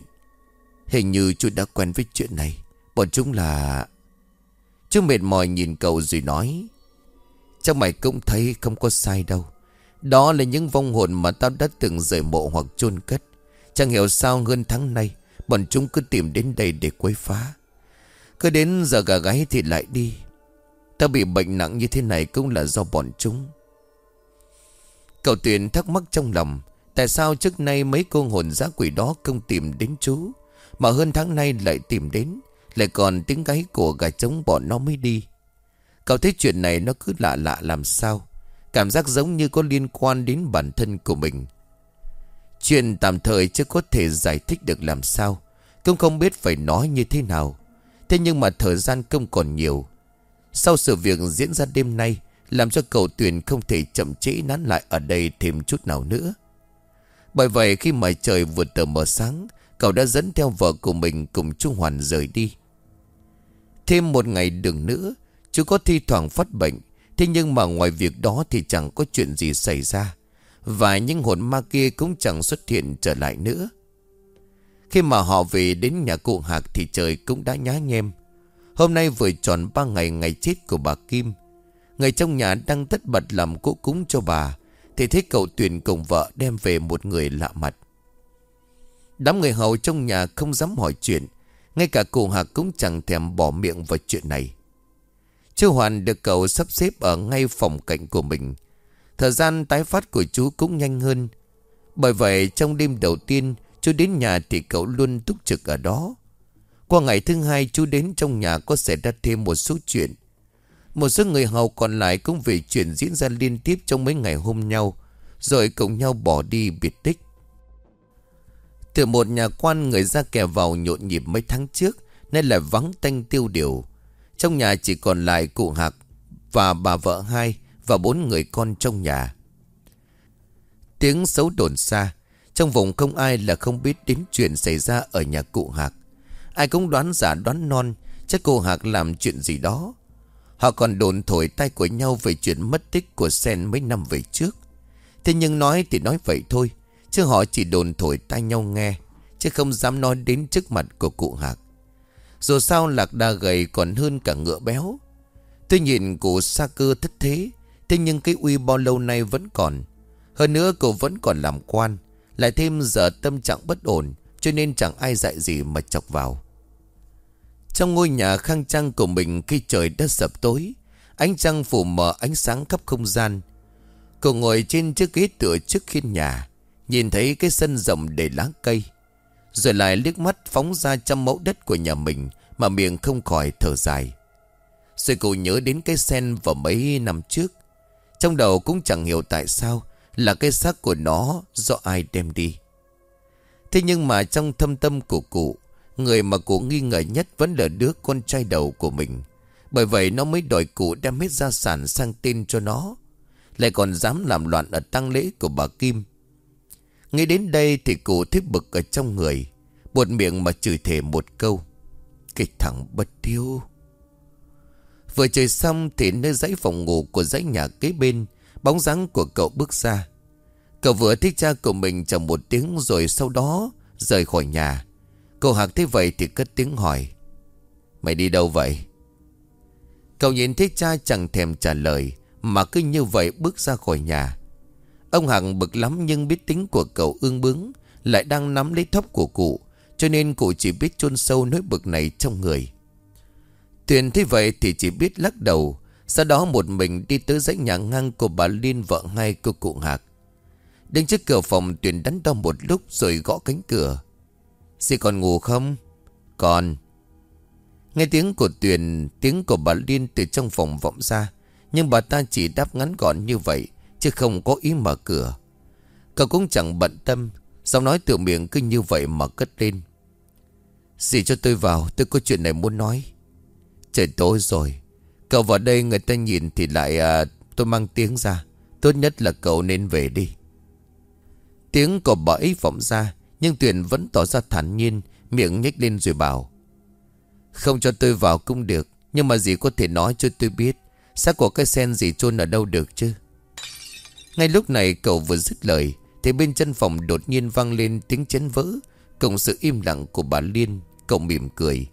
Hình như chú đã quen với chuyện này. Bọn chúng là Chú mệt mỏi nhìn cậu rồi nói Trong mày cũng thấy không có sai đâu. Đó là những vong hồn mà tao đã từng rời mộ hoặc chôn cất. Chẳng hiểu sao hơn tháng nay, Bọn chúng cứ tìm đến đây để quấy phá. Cứ đến giờ gà gáy thì lại đi. Tao bị bệnh nặng như thế này cũng là do bọn chúng. Cậu Tuyền thắc mắc trong lòng, Tại sao trước nay mấy cô hồn giá quỷ đó không tìm đến chú? Mà hơn tháng nay lại tìm đến, Lại còn tiếng gáy của gà trống bọn nó mới đi. Cậu thấy chuyện này nó cứ lạ lạ làm sao? Cảm giác giống như có liên quan đến bản thân của mình. Chuyện tạm thời chưa có thể giải thích được làm sao. Cũng không biết phải nói như thế nào. Thế nhưng mà thời gian không còn nhiều. Sau sự việc diễn ra đêm nay, Làm cho cậu Tuyền không thể chậm trễ nán lại ở đây thêm chút nào nữa. Bởi vậy khi mà trời vừa tờ mờ sáng Cậu đã dẫn theo vợ của mình cùng Trung Hoàn rời đi. Thêm một ngày đường nữa, Chú có thi thoảng phát bệnh. Thế nhưng mà ngoài việc đó thì chẳng có chuyện gì xảy ra. Và những hồn ma kia cũng chẳng xuất hiện trở lại nữa. Khi mà họ về đến nhà cụ Hạc thì trời cũng đã nhá nhem. Hôm nay vừa tròn ba ngày ngày chết của bà Kim. Người trong nhà đang tất bật làm cỗ cúng cho bà. Thì thấy cậu Tuyền cùng vợ đem về một người lạ mặt. Đám người hầu trong nhà không dám hỏi chuyện. Ngay cả cụ Hạc cũng chẳng thèm bỏ miệng vào chuyện này. Chú Hoàn được cậu sắp xếp ở ngay phòng cạnh của mình. Thời gian tái phát của chú cũng nhanh hơn. Bởi vậy, trong đêm đầu tiên, Chú đến nhà thì cậu luôn túc trực ở đó. Qua ngày thứ hai, chú đến trong nhà có xảy ra thêm một số chuyện. Một số người hầu còn lại cũng về chuyện diễn ra liên tiếp trong mấy ngày hôm nhau, Rồi cùng nhau bỏ đi biệt tích. Từ một nhà quan người ra kẻ vào nhộn nhịp mấy tháng trước, Nên là vắng tanh tiêu điều trong nhà chỉ còn lại cụ Hạc và bà vợ hai và bốn người con trong nhà. Tiếng xấu đồn xa. Trong vùng không ai là không biết đến chuyện xảy ra ở nhà cụ Hạc. Ai cũng đoán giả đoán non, chắc cụ Hạc làm chuyện gì đó. Họ còn đồn thổi tay của nhau về chuyện mất tích của Sen mấy năm về trước. Thế nhưng nói thì nói vậy thôi. Chứ họ chỉ đồn thổi tai nhau nghe. Chứ không dám nói đến trước mặt của cụ Hạc. Dù sao lạc đa gầy còn hơn cả ngựa béo Tôi nhìn cụ xa cơ thất thế Thế nhưng cái uy bao lâu nay vẫn còn Hơn nữa cụ vẫn còn làm quan, Lại thêm giờ tâm trạng bất ổn, Cho nên chẳng ai dạy gì mà chọc vào Trong ngôi nhà khang trang của mình Khi trời đã sập tối, Ánh trăng phủ mờ ánh sáng khắp không gian cậu ngồi trên chiếc ghế tựa trước khiên nhà Nhìn thấy cái sân rộng để lá cây, rồi lại liếc mắt phóng ra trăm mẫu đất của nhà mình Mà miệng không khỏi thở dài. Rồi cô nhớ đến cái sen vào mấy năm trước. Trong đầu cũng chẳng hiểu tại sao Là cái xác của nó do ai đem đi. Thế nhưng mà trong thâm tâm của cụ, Người mà cụ nghi ngờ nhất vẫn là đứa con trai đầu của mình. Bởi vậy nó mới đòi cụ đem hết gia sản sang tên cho nó. Lại còn dám làm loạn ở tang lễ của bà Kim. Nghĩ đến đây thì cụ thiết bực ở trong người, Buột miệng mà chửi thề một câu. Cái thằng bất tiêu Vừa chơi xong thì nơi dãy phòng ngủ của dãy nhà kế bên, Bóng dáng của cậu bước ra. Cậu vừa thích cha của mình chẳng một tiếng rồi sau đó rời khỏi nhà. Cậu Hạc thấy vậy thì cất tiếng hỏi, Mày đi đâu vậy? Cậu nhìn thấy cha chẳng thèm trả lời, Mà cứ như vậy bước ra khỏi nhà. Ông Hằng bực lắm nhưng biết tính của cậu ương bướng, Lại đang nắm lấy thóc của cụ, Cho nên cụ chỉ biết chôn sâu nỗi bực này trong người. Tuyền thế vậy thì chỉ biết lắc đầu, Sau đó một mình đi tới dãy nhà ngang của bà Liên vợ hai của cụ Hạc Đứng trước cửa phòng Tuyền đắn đo một lúc rồi gõ cánh cửa. Dì còn ngủ không? Còn. Nghe tiếng của Tuyền Tiếng của bà Liên từ trong phòng vọng ra, Nhưng bà ta chỉ đáp ngắn gọn như vậy Chứ không có ý mở cửa. Cậu cũng chẳng bận tâm Giọng nói từ miệng cứ như vậy mà cất lên. Dì cho tôi vào Tôi có chuyện này muốn nói. Trời tối rồi Cậu vào đây người ta nhìn thì lại à, Tôi mang tiếng ra. Tốt nhất là cậu nên về đi. Tiếng của bà ấy vọng ra Nhưng Tuyền vẫn tỏ ra thản nhiên Miệng nhếch lên rồi bảo. Không cho tôi vào cũng được Nhưng mà dì có thể nói cho tôi biết Xác của cái sen gì chôn ở đâu được chứ? Ngay lúc này cậu vừa dứt lời, Thì bên chân phòng đột nhiên vang lên tiếng chấn vỡ. Cộng sự im lặng của bà Liên, Cậu mỉm cười.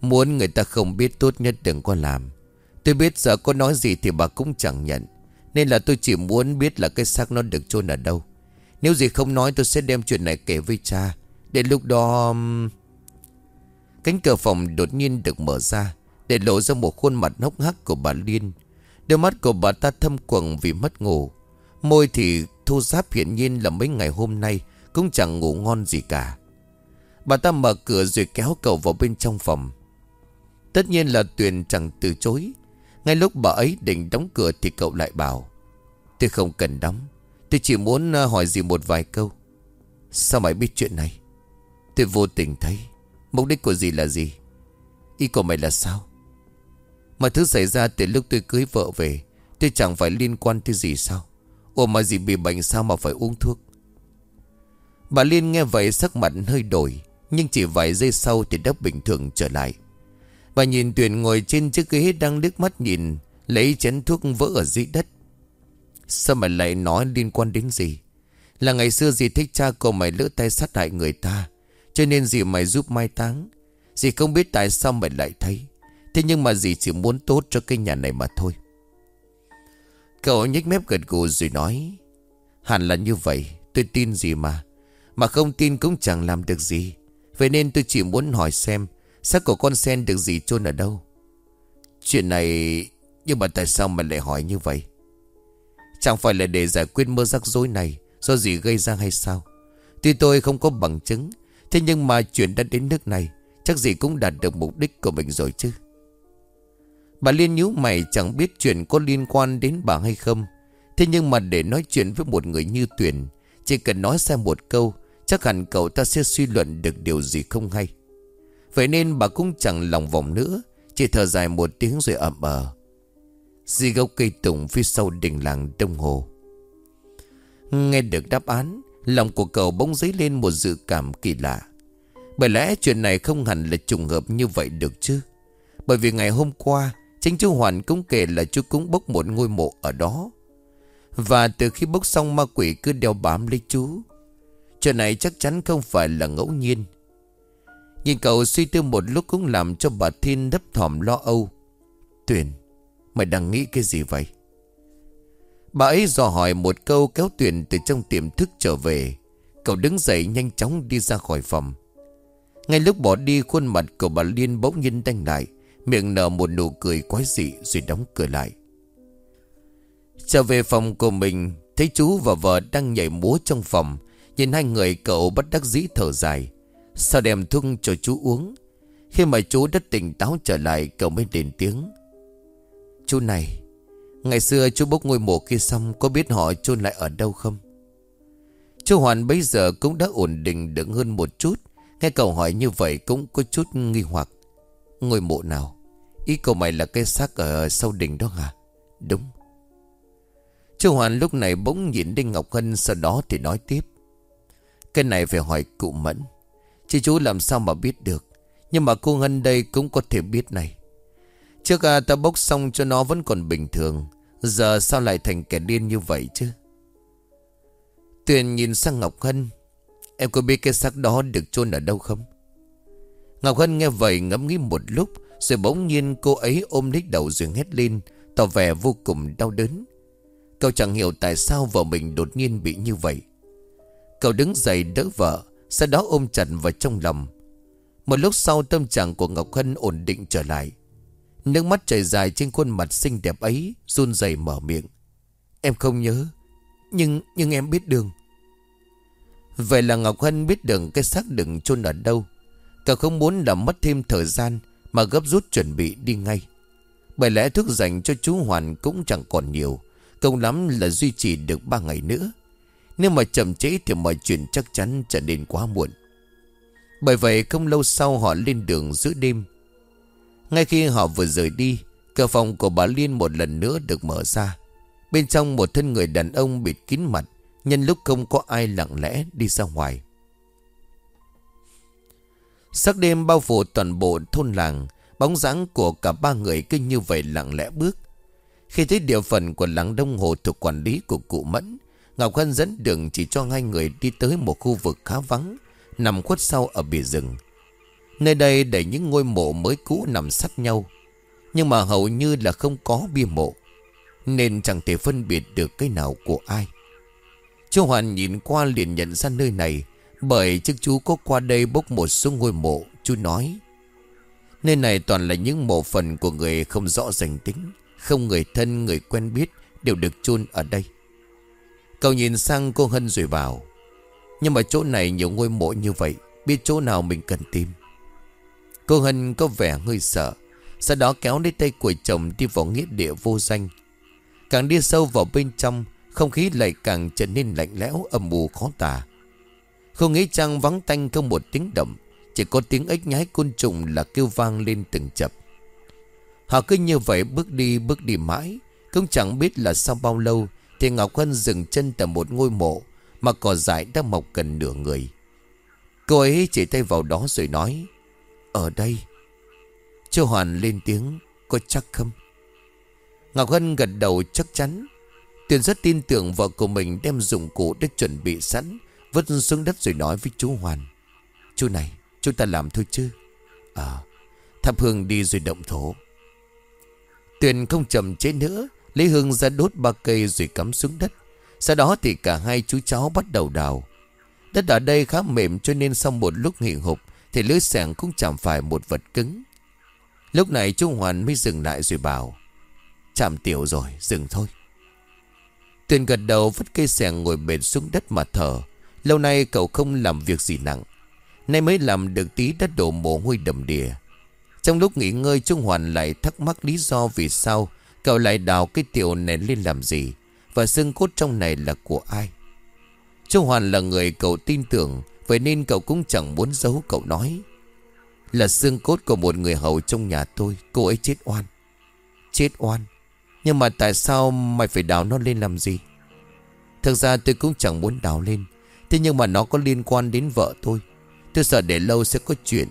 Muốn người ta không biết tốt nhất đừng có làm. Tôi biết giờ có nói gì thì bà cũng chẳng nhận. Nên là tôi chỉ muốn biết là cái xác nó được chôn ở đâu. Nếu gì không nói tôi sẽ đem chuyện này kể với cha. Đến lúc đó... Um, cánh cửa phòng đột nhiên được mở ra, Để lộ ra một khuôn mặt hốc hắc của bà Liên. Đôi mắt của bà ta thâm quầng vì mất ngủ. Môi thì thu giáp hiện nhiên là mấy ngày hôm nay, Cũng chẳng ngủ ngon gì cả. Bà ta mở cửa rồi kéo cậu vào bên trong phòng. Tất nhiên là Tuyền chẳng từ chối. Ngay lúc bà ấy định đóng cửa thì cậu lại bảo, Tôi không cần đóng, Tôi chỉ muốn ờ, hỏi gì một vài câu. Sao mày biết chuyện này? Tôi vô tình thấy, Mục đích của gì là gì? Ý của mày là sao? Mà thứ xảy ra từ lúc tôi cưới vợ về, Tôi chẳng phải liên quan tới gì sao? Ủa mà gì bị bệnh sao mà phải uống thuốc? Bà Liên nghe vậy sắc mặt hơi đổi, Nhưng chỉ vài giây sau thì đã bình thường trở lại. Bà nhìn Tuyền ngồi trên chiếc ghế đang nước mắt nhìn, Lấy chén thuốc vỡ ở dưới đất. Sao mày lại nói liên quan đến gì? Là ngày xưa dì thích cha cô mày lỡ tay sát hại người ta, Cho nên dì mày giúp mai táng. Dì không biết tại sao mày lại thấy. Thế nhưng mà dì chỉ muốn tốt cho cái nhà này mà thôi. Cậu nhếch mép gật gù rồi nói, Hẳn là như vậy, Tôi tin gì mà. Mà không tin cũng chẳng làm được gì. Vậy nên tôi chỉ muốn hỏi xem, Xác của con sen được gì chôn ở đâu? Chuyện này, Nhưng mà tại sao mà lại hỏi như vậy? Chẳng phải là để giải quyết mơ rắc rối này Do gì gây ra hay sao? Tuy tôi không có bằng chứng, Thế nhưng mà chuyện đã đến nước này, Chắc gì cũng đạt được mục đích của mình rồi chứ. Bà Liên nhíu mày chẳng biết chuyện có liên quan đến bà hay không. Thế nhưng mà để nói chuyện với một người như Tuyền, Chỉ cần nói xem một câu, Chắc hẳn cậu ta sẽ suy luận được điều gì không hay. Vậy nên bà cũng chẳng lòng vòng nữa, Chỉ thở dài một tiếng rồi ậm ờ. Di gốc cây tùng phía sau đình làng Đông Hồ. Nghe được đáp án, Lòng của cậu bỗng dấy lên một dự cảm kỳ lạ. Bởi lẽ chuyện này không hẳn là trùng hợp như vậy được chứ? Bởi vì ngày hôm qua Chính chú Hoàn cũng kể là chú cũng bốc một ngôi mộ ở đó. Và từ khi bốc xong ma quỷ cứ đeo bám lấy chú. Chuyện này chắc chắn không phải là ngẫu nhiên. Nhìn cậu suy tư một lúc cũng làm cho bà Thiên đấp thỏm lo âu. Tuyền, Mày đang nghĩ cái gì vậy? Bà ấy dò hỏi một câu kéo Tuyền từ trong tiềm thức trở về. Cậu đứng dậy nhanh chóng đi ra khỏi phòng. Ngay lúc bỏ đi, khuôn mặt của bà Liên bỗng nhiên đanh lại. Miệng nở một nụ cười quái dị rồi đóng cửa lại. Trở về phòng của mình, Thấy chú và vợ đang nhảy múa trong phòng, Nhìn hai người cậu bất đắc dĩ thở dài. Sao đem thuốc cho chú uống, Khi mà chú đất tỉnh táo trở lại, Cậu mới đền tiếng. Chú này, Ngày xưa chú bốc ngôi mộ kia xong, Có biết họ chôn lại ở đâu không? Chú Hoàn bây giờ cũng đã ổn định được hơn một chút, Nghe cậu hỏi như vậy cũng có chút nghi hoặc. Ngôi mộ nào? Ý cậu mày là cái xác ở sau đỉnh đó hả? Đúng. Chú Hoàn lúc này bỗng nhìn Đinh Ngọc Hân Sau đó thì nói tiếp. Cái này phải hỏi cụ Mẫn. Chị chú làm sao mà biết được? Nhưng mà cô Hân đây cũng có thể biết này. Trước à, ta bốc xong cho nó vẫn còn bình thường. Giờ sao lại thành kẻ điên như vậy chứ? Tuyền nhìn sang Ngọc Hân. Em có biết cái xác đó được chôn ở đâu không? Ngọc Hân nghe vậy ngẫm nghĩ một lúc, Rồi bỗng nhiên cô ấy ôm lấy đầu rồi hét lên, Tỏ vẻ vô cùng đau đớn. Cậu chẳng hiểu tại sao vợ mình đột nhiên bị như vậy. Cậu đứng dậy đỡ vợ, Sau đó ôm chặt vào trong lòng. Một lúc sau tâm trạng của Ngọc Hân ổn định trở lại. Nước mắt chảy dài trên khuôn mặt xinh đẹp ấy run rẩy mở miệng. Em không nhớ, Nhưng nhưng em biết đường. Vậy là Ngọc Hân biết đường cái xác đừng chôn ở đâu. Cậu không muốn làm mất thêm thời gian, Mà gấp rút chuẩn bị đi ngay. Bởi lẽ thức dành cho chú Hoàn cũng chẳng còn nhiều, Công lắm là duy trì được 3 ngày nữa. Nếu mà chậm trễ thì mọi chuyện chắc chắn trở nên quá muộn. Bởi vậy không lâu sau họ lên đường giữa đêm. Ngay khi họ vừa rời đi, Cửa phòng của bà Liên một lần nữa được mở ra. Bên trong một thân người đàn ông bịt kín mặt, Nhân lúc không có ai lặng lẽ đi ra ngoài. Sắc đêm bao phủ toàn bộ thôn làng, Bóng dáng của cả ba người cứ như vậy lặng lẽ bước. Khi thấy địa phận của làng Đông Hồ thuộc quản lý của cụ Mẫn, Ngọc Hân dẫn đường chỉ cho hai người đi tới một khu vực khá vắng, Nằm khuất sau ở bìa rừng. Nơi đây đầy những ngôi mộ mới cũ nằm sát nhau, Nhưng mà hầu như là không có bia mộ, Nên chẳng thể phân biệt được cái nào của ai. Chú Hoàn nhìn qua liền nhận ra nơi này bởi trước chú có qua đây bốc một số ngôi mộ, Chú nói. Nơi này toàn là những mộ phần của người không rõ danh tính, Không người thân, người quen biết Đều được chôn ở đây. Cậu nhìn sang cô Hân rồi vào Nhưng mà chỗ này nhiều ngôi mộ như vậy, Biết chỗ nào mình cần tìm? Cô Hân có vẻ hơi sợ, Sau đó kéo lấy tay của chồng đi vào nghĩa địa vô danh. Càng đi sâu vào bên trong, Không khí lại càng trở nên lạnh lẽo, âm mù khó tả. Không nghĩ chăng vắng tanh không một tiếng động Chỉ có tiếng ếch nhái côn trùng là kêu vang lên từng chập. Họ cứ như vậy bước đi bước đi mãi không chẳng biết là sau bao lâu Thì Ngọc Hân dừng chân tại một ngôi mộ Mà cỏ dại đã mọc gần nửa người. Cô ấy chỉ tay vào đó rồi nói, Ở đây. Châu Hoàn lên tiếng, Có chắc không? Ngọc Hân gật đầu chắc chắn. Tuyền rất tin tưởng vợ của mình đem dụng cụ để chuẩn bị sẵn Vứt xuống đất rồi nói với chú Hoàn. Chú này chúng ta làm thôi chứ. À Thắp hương đi rồi động thổ. Tuyền không chậm chế nữa, Lấy hương ra đốt ba cây rồi cắm xuống đất. Sau đó thì cả hai chú cháu bắt đầu đào. Đất ở đây khá mềm cho nên sau một lúc hiện hụp Thì lưới sẻng cũng chạm phải một vật cứng. Lúc này chú Hoàn mới dừng lại rồi bảo, Chạm tiểu rồi, dừng thôi. Tuyền gật đầu vứt cây sẻng ngồi bệt xuống đất mà thở. Lâu nay cậu không làm việc gì nặng. Nay mới làm được tí đất đổ mồ hôi đầm đìa. Trong lúc nghỉ ngơi, Trung Hoàn lại thắc mắc lý do vì sao Cậu lại đào cái tiểu này lên làm gì Và xương cốt trong này là của ai. Trung Hoàn là người cậu tin tưởng, Vậy nên cậu cũng chẳng muốn giấu cậu nói. Là xương cốt của một người hầu trong nhà tôi, Cô ấy chết oan. Chết oan? Nhưng mà tại sao mày phải đào nó lên làm gì? Thực ra tôi cũng chẳng muốn đào lên. Thế nhưng mà nó có liên quan đến vợ tôi. Tôi sợ để lâu sẽ có chuyện.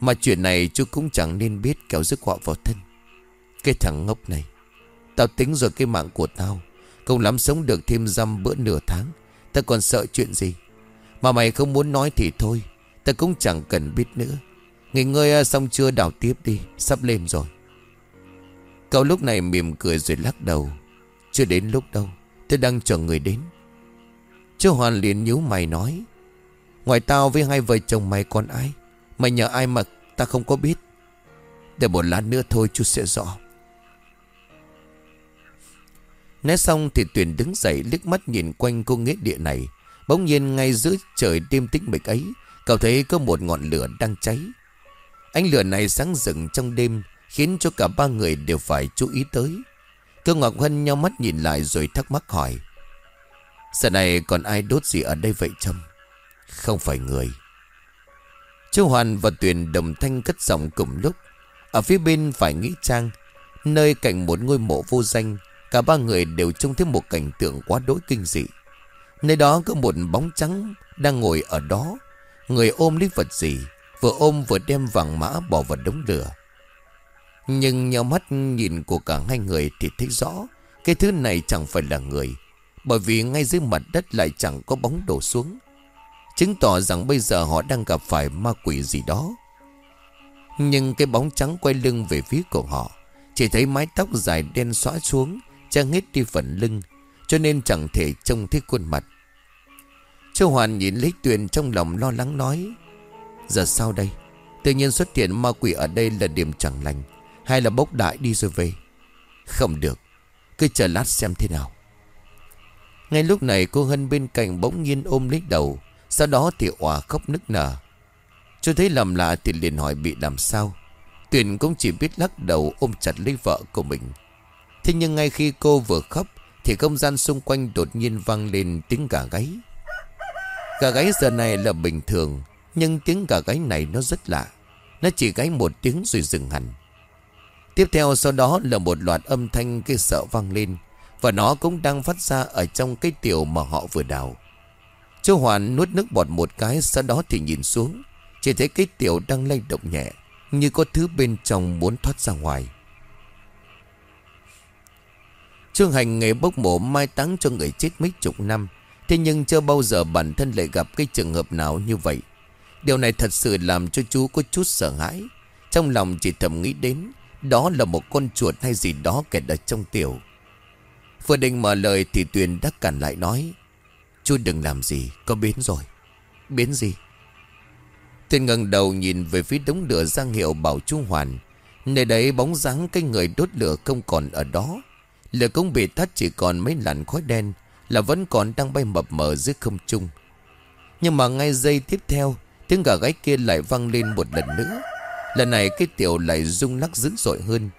Mà chuyện này chú cũng chẳng nên biết kéo rước họa vào thân. Cái thằng ngốc này. Tao tính rồi cái mạng của tao. Không lắm sống được thêm dăm bữa nửa tháng. Tao còn sợ chuyện gì? Mà mày không muốn nói thì thôi. Tao cũng chẳng cần biết nữa. Nghỉ ngơi à, xong chưa đào tiếp đi. Sắp lên rồi. Cậu lúc này mỉm cười rồi lắc đầu. Chưa đến lúc đâu. Tôi đang chờ người đến. Chú Hoàn liền nhíu mày nói, Ngoài tao với hai vợ chồng mày còn ai? Mày nhờ ai mà ta không có biết? Để một lát nữa thôi chú sẽ rõ. Nói xong thì Tuyền đứng dậy, liếc mắt nhìn quanh cô nghĩa địa này. Bỗng nhiên ngay giữa trời đêm tĩnh mịch ấy, Cậu thấy có một ngọn lửa đang cháy. Ánh lửa này sáng rừng trong đêm, Khiến cho cả ba người đều phải chú ý tới. Cơ Ngọc Hân nhau mắt nhìn lại rồi thắc mắc hỏi Giờ này còn ai đốt gì ở đây vậy Trâm? Không phải người. Châu Hoàn và Tuyền đồng thanh cất giọng cùng lúc. Ở phía bên phải nghĩ trang, Nơi cạnh một ngôi mộ vô danh, Cả ba người đều trông thấy một cảnh tượng quá đỗi kinh dị. Nơi đó có một bóng trắng Đang ngồi ở đó. Người ôm lấy vật gì, Vừa ôm vừa đem vàng mã bỏ vào đống lửa. Nhưng nhau mắt nhìn của cả hai người Thì thấy rõ, Cái thứ này chẳng phải là người bởi vì ngay dưới mặt đất lại chẳng có bóng đổ xuống. Chứng tỏ rằng bây giờ họ đang gặp phải ma quỷ gì đó. Nhưng cái bóng trắng quay lưng về phía của họ, Chỉ thấy mái tóc dài đen xóa xuống Trang hết đi phần lưng, Cho nên chẳng thể trông thấy khuôn mặt. Châu Hoàn nhìn lấy Tuyền trong lòng lo lắng nói, Giờ sao đây? Tự nhiên xuất hiện ma quỷ ở đây là điểm chẳng lành, Hay là bốc đại đi rồi về? Không được, Cứ chờ lát xem thế nào. Ngay lúc này cô Hân bên cạnh bỗng nhiên ôm lấy đầu, Sau đó thì òa khóc nức nở. Chú thấy lầm lạ thì liền hỏi bị làm sao. Tuyền cũng chỉ biết lắc đầu ôm chặt lấy vợ của mình. Thế nhưng ngay khi cô vừa khóc Thì không gian xung quanh đột nhiên vang lên tiếng gà gáy. Gà gáy giờ này là bình thường, Nhưng tiếng gà gáy này nó rất lạ. Nó chỉ gáy một tiếng rồi dừng hẳn. Tiếp theo sau đó là một loạt âm thanh kia sợ vang lên. Và nó cũng đang phát ra ở trong cái tiểu mà họ vừa đào. Châu Hoàn nuốt nước bọt một cái, Sau đó thì nhìn xuống. Chỉ thấy cái tiểu đang lay động nhẹ, Như có thứ bên trong muốn thoát ra ngoài. Trương Hành nghề bốc mộ mai táng cho người chết mấy chục năm. Thế nhưng chưa bao giờ bản thân lại gặp cái trường hợp nào như vậy. Điều này thật sự làm cho chú có chút sợ hãi. Trong lòng chỉ thầm nghĩ đến, Đó là một con chuột hay gì đó kẹt ở trong tiểu. Vừa định mở lời thì Tuyền đã cản lại nói, Chú đừng làm gì, Có biến rồi. Biến gì? Tuyền ngẩng đầu nhìn về phía đống lửa giang hiệu bảo chú Hoàn. Nơi đấy bóng dáng cái người đốt lửa không còn ở đó. Lửa cũng bị tắt chỉ còn mấy làn khói đen, Là vẫn còn đang bay mập mờ dưới không trung. Nhưng mà ngay giây tiếp theo, Tiếng gà gáy kia lại vang lên một lần nữa. Lần này cái tiểu lại rung lắc dữ dội hơn.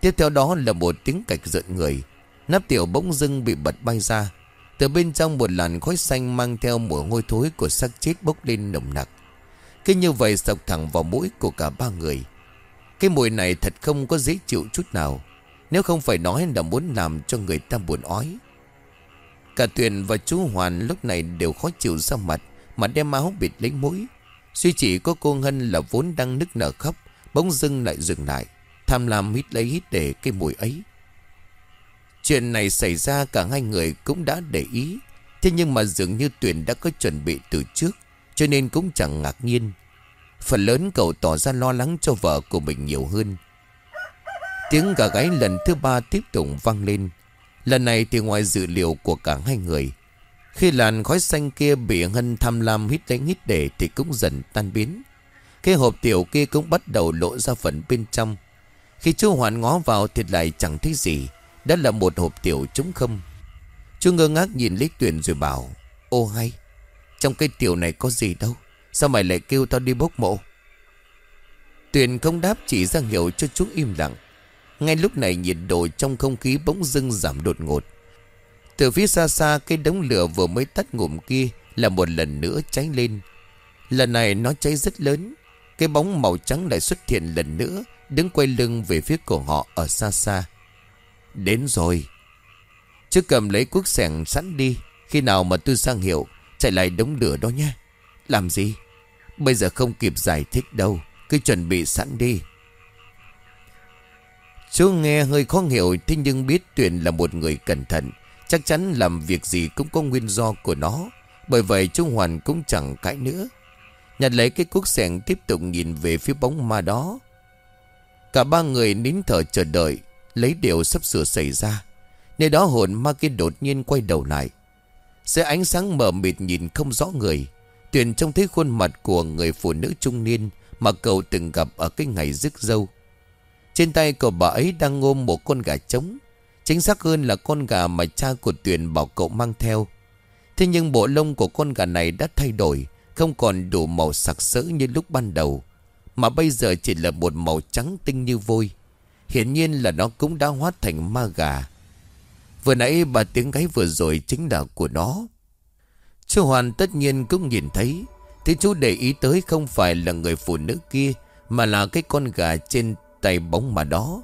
Tiếp theo đó là một tiếng cạch giận người. Nắp tiểu bỗng dưng bị bật bay ra. Từ bên trong một làn khói xanh mang theo mùi hôi thối của xác chết bốc lên nồng nặc. Cứ như vậy sọc thẳng vào mũi của cả ba người. Cái mùi này thật không có dễ chịu chút nào. Nếu không phải nói là muốn làm cho người ta buồn ói. Cả Tuyền và chú Hoàn lúc này đều khó chịu ra mặt, Mà đem áo bịt lấy mũi. Suy chỉ có cô Ngân là vốn đang nức nở khóc, Bỗng dưng lại dừng lại, Tham lam hít lấy hít để cái mùi ấy. Chuyện này xảy ra cả hai người cũng đã để ý. Thế nhưng mà dường như Tuyền đã có chuẩn bị từ trước, Cho nên cũng chẳng ngạc nhiên. Phần lớn cậu tỏ ra lo lắng cho vợ của mình nhiều hơn. Tiếng gà gáy lần thứ ba tiếp tục vang lên. Lần này thì ngoài dự liệu của cả hai người, Khi làn khói xanh kia bị Hân tham lam hít lấy hít để Thì cũng dần tan biến. Cái hộp tiểu kia cũng bắt đầu lộ ra phần bên trong. Khi chú Hoàn ngó vào thì lại chẳng thấy gì. Đó là một hộp tiểu trống không Chú ngơ ngác nhìn lấy Tuyền rồi bảo, Ô hay, Trong cái tiểu này có gì đâu, Sao mày lại kêu tao đi bốc mộ? Tuyền không đáp, chỉ ra hiệu cho chú im lặng. Ngay lúc này nhiệt độ trong không khí bỗng dưng giảm đột ngột. Từ phía xa xa, cái đống lửa vừa mới tắt ngụm kia Là một lần nữa cháy lên. Lần này nó cháy rất lớn. Cái bóng màu trắng lại xuất hiện lần nữa, Đứng quay lưng về phía của họ ở xa xa. Đến rồi. Chứ cầm lấy cuốc sẻng sẵn đi, Khi nào mà tôi sang hiệu Chạy lại đống lửa đó nha Làm gì? Bây giờ không kịp giải thích đâu, Cứ chuẩn bị sẵn đi. Chú nghe hơi khó hiểu, Thế nhưng biết Tuyền là một người cẩn thận. Chắc chắn làm việc gì cũng có nguyên do của nó, Bởi vậy chú Hoàn cũng chẳng cãi nữa. Nhặt lấy cái cuốc sẻng tiếp tục nhìn về phía bóng ma đó. Cả ba người nín thở chờ đợi Lấy điều sắp sửa xảy ra. Nơi đó hồn ma kia đột nhiên quay đầu lại. Dưới ánh sáng mờ mịt nhìn không rõ người Tuyền trông thấy khuôn mặt của người phụ nữ trung niên Mà cậu từng gặp ở cái ngày rước dâu. Trên tay cậu bà ấy đang ôm một con gà trống, Chính xác hơn là con gà mà cha của Tuyền bảo cậu mang theo. Thế nhưng bộ lông của con gà này đã thay đổi, Không còn đủ màu sặc sỡ như lúc ban đầu, Mà bây giờ chỉ là một màu trắng tinh như vôi. Hiển nhiên là nó cũng đã hóa thành ma gà. Vừa nãy bà tiếng gáy vừa rồi chính là của nó. Chú Hoàn tất nhiên cũng nhìn thấy. Thế chú để ý tới không phải là người phụ nữ kia, Mà là cái con gà trên tay bóng mà đó.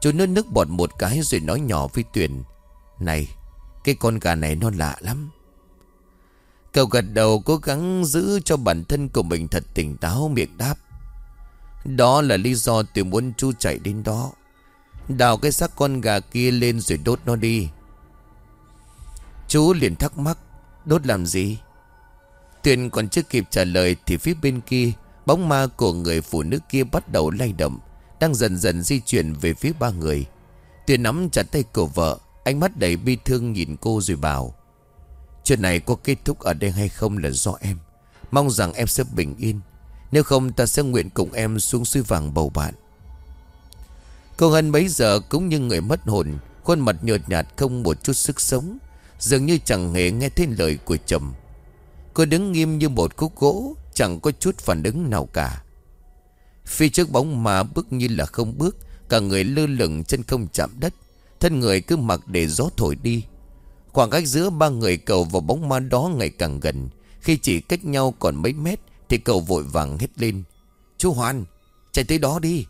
Chú nước nước bọt một cái rồi nói nhỏ với Tuyền. Này, Cái con gà này nó lạ lắm. Cậu gật đầu cố gắng giữ cho bản thân của mình thật tỉnh táo, miệng đáp. Đó là lý do tôi muốn chú chạy đến đó. Đào cái xác con gà kia lên rồi đốt nó đi. Chú liền thắc mắc, Đốt làm gì? Tuyền còn chưa kịp trả lời Thì phía bên kia, Bóng ma của người phụ nữ kia bắt đầu lay động, đang dần dần di chuyển về phía ba người. Tuyền nắm chặt tay cổ vợ, Ánh mắt đầy bi thương nhìn cô rồi bảo, Chuyện này có kết thúc ở đây hay không là do em. Mong rằng em sẽ bình yên. Nếu không ta sẽ nguyện cùng em xuống suối vàng bầu bạn. Cô Hân bấy giờ cũng như người mất hồn, Khuôn mặt nhợt nhạt không một chút sức sống, Dường như chẳng hề nghe thấy lời của chồng. Cô đứng nghiêm như một khúc gỗ, Chẳng có chút phản ứng nào cả. Phía trước bóng ma bước như là không bước, Cả người lơ lửng chân không chạm đất, Thân người cứ mặc để gió thổi đi. Khoảng cách giữa ba người cầu và bóng ma đó ngày càng gần, Khi chỉ cách nhau còn mấy mét Thì cầu vội vàng hét lên. Chú Hoàn, Chạy tới đó đi.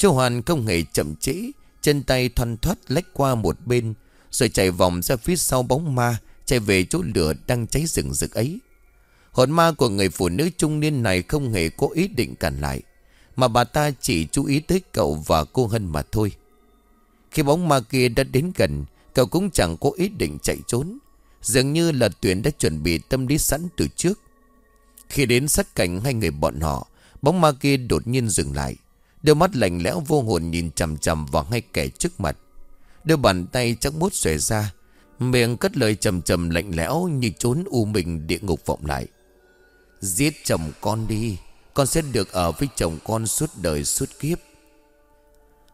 Chú Hoàn không hề chậm trễ, Chân tay thoăn thoát lách qua một bên, Rồi chạy vòng ra phía sau bóng ma, Chạy về chỗ lửa đang cháy rừng rực ấy. Hồn ma của người phụ nữ trung niên này không hề có ý định cản lại, Mà bà ta chỉ chú ý tới cậu và cô Hân mà thôi. Khi bóng ma kia đã đến gần, Cậu cũng chẳng có ý định chạy trốn, Dường như là tuyển đã chuẩn bị tâm lý sẵn từ trước. Khi đến sát cảnh hai người bọn họ, Bóng ma kia đột nhiên dừng lại Đôi mắt lạnh lẽo vô hồn nhìn chằm chằm vào hai kẻ trước mặt. Đôi bàn tay chắc mút xòe ra, Miệng cất lời trầm trầm lạnh lẽo Như trốn u mình địa ngục vọng lại. Giết chồng con đi, Con sẽ được ở với chồng con suốt đời suốt kiếp.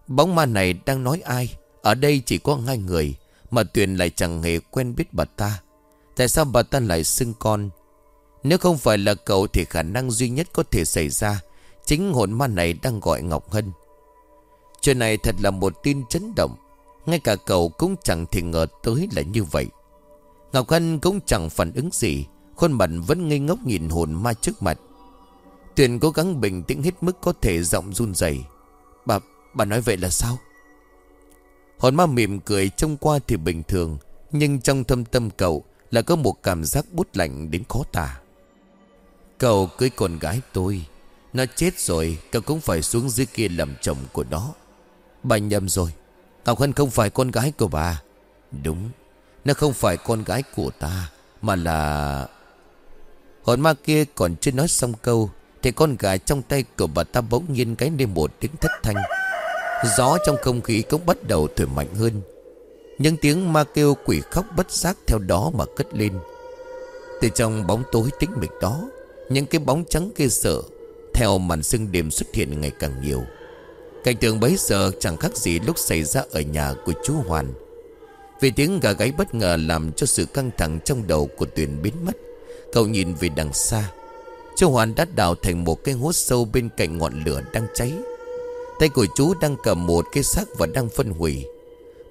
Bóng ma này đang nói ai? Ở đây chỉ có hai người, Mà Tuyền lại chẳng hề quen biết bà ta. Tại sao bà ta lại xưng con? Nếu không phải là cậu Thì khả năng duy nhất có thể xảy ra Chính hồn ma này đang gọi Ngọc Hân. Chuyện này thật là một tin chấn động. Ngay cả cậu cũng chẳng thể ngờ tới là như vậy. Ngọc Hân cũng chẳng phản ứng gì. Khuôn mặt vẫn ngây ngốc nhìn hồn ma trước mặt. Tuyền cố gắng bình tĩnh hết mức có thể giọng run rẩy. Bà, bà nói vậy là sao? Hồn ma mỉm cười trông qua thì bình thường Nhưng trong thâm tâm cậu là có một cảm giác bút lạnh đến khó tả. Cậu cưới con gái tôi. Nó chết rồi, Cậu cũng phải xuống dưới kia làm chồng của nó. Bà nhầm rồi. Ngọc Hân không phải con gái của bà. Đúng, Nó không phải con gái của ta, Mà là Hồn ma kia còn chưa nói xong câu, Thì con gà trong tay của bà ta bỗng nhiên cái lên một tiếng thất thanh. Gió trong không khí cũng bắt đầu thổi mạnh hơn. Những tiếng ma kêu quỷ khóc bất giác theo đó mà cất lên. Từ trong bóng tối tĩnh mịch đó, Những cái bóng trắng kia sợ theo màn sương đêm xuất hiện ngày càng nhiều. Cảnh tượng bấy giờ chẳng khác gì lúc xảy ra ở nhà của chú Hoàn. Vì tiếng gà gáy bất ngờ làm cho sự căng thẳng trong đầu của Tuyền biến mất. Cậu nhìn về đằng xa. Chú Hoàn đã đào thành một cái hố sâu bên cạnh ngọn lửa đang cháy. Tay của chú đang cầm một cái xác và đang phân hủy.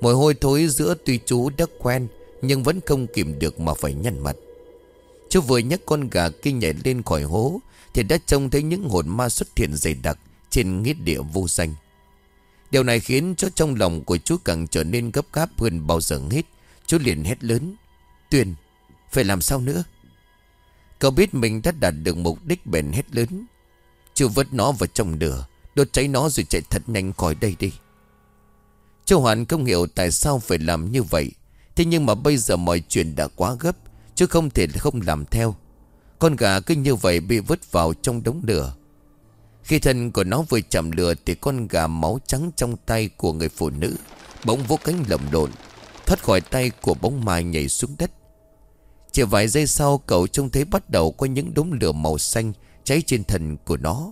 Mùi hôi thối giữa tuy chú đã quen, Nhưng vẫn không kìm được mà phải nhăn mặt. Chú vừa nhắc con gà kia nhảy lên khỏi hố thì đã trông thấy những hồn ma xuất hiện dày đặc Trên nghĩa địa vô danh. Điều này khiến cho trong lòng của chú càng trở nên gấp gáp hơn bao giờ hết. Chú liền hét lớn, Tuyền, Phải làm sao nữa? Cậu biết mình đã đạt được mục đích bền hét lớn, Chú vứt nó vào trong lửa, Đốt cháy nó rồi chạy thật nhanh khỏi đây đi. Chú Hoàn không hiểu tại sao phải làm như vậy, Thế nhưng mà bây giờ mọi chuyện đã quá gấp, Chứ không thể không làm theo. Con gà cứ như vậy bị vứt vào trong đống lửa. Khi thân của nó vừa chạm lửa Thì con gà máu trắng trong tay của người phụ nữ Bỗng vỗ cánh lầm lộn, Thoát khỏi tay của bóng mai nhảy xuống đất. Chỉ vài giây sau, cậu trông thấy bắt đầu có những đống lửa màu xanh Cháy trên thân của nó.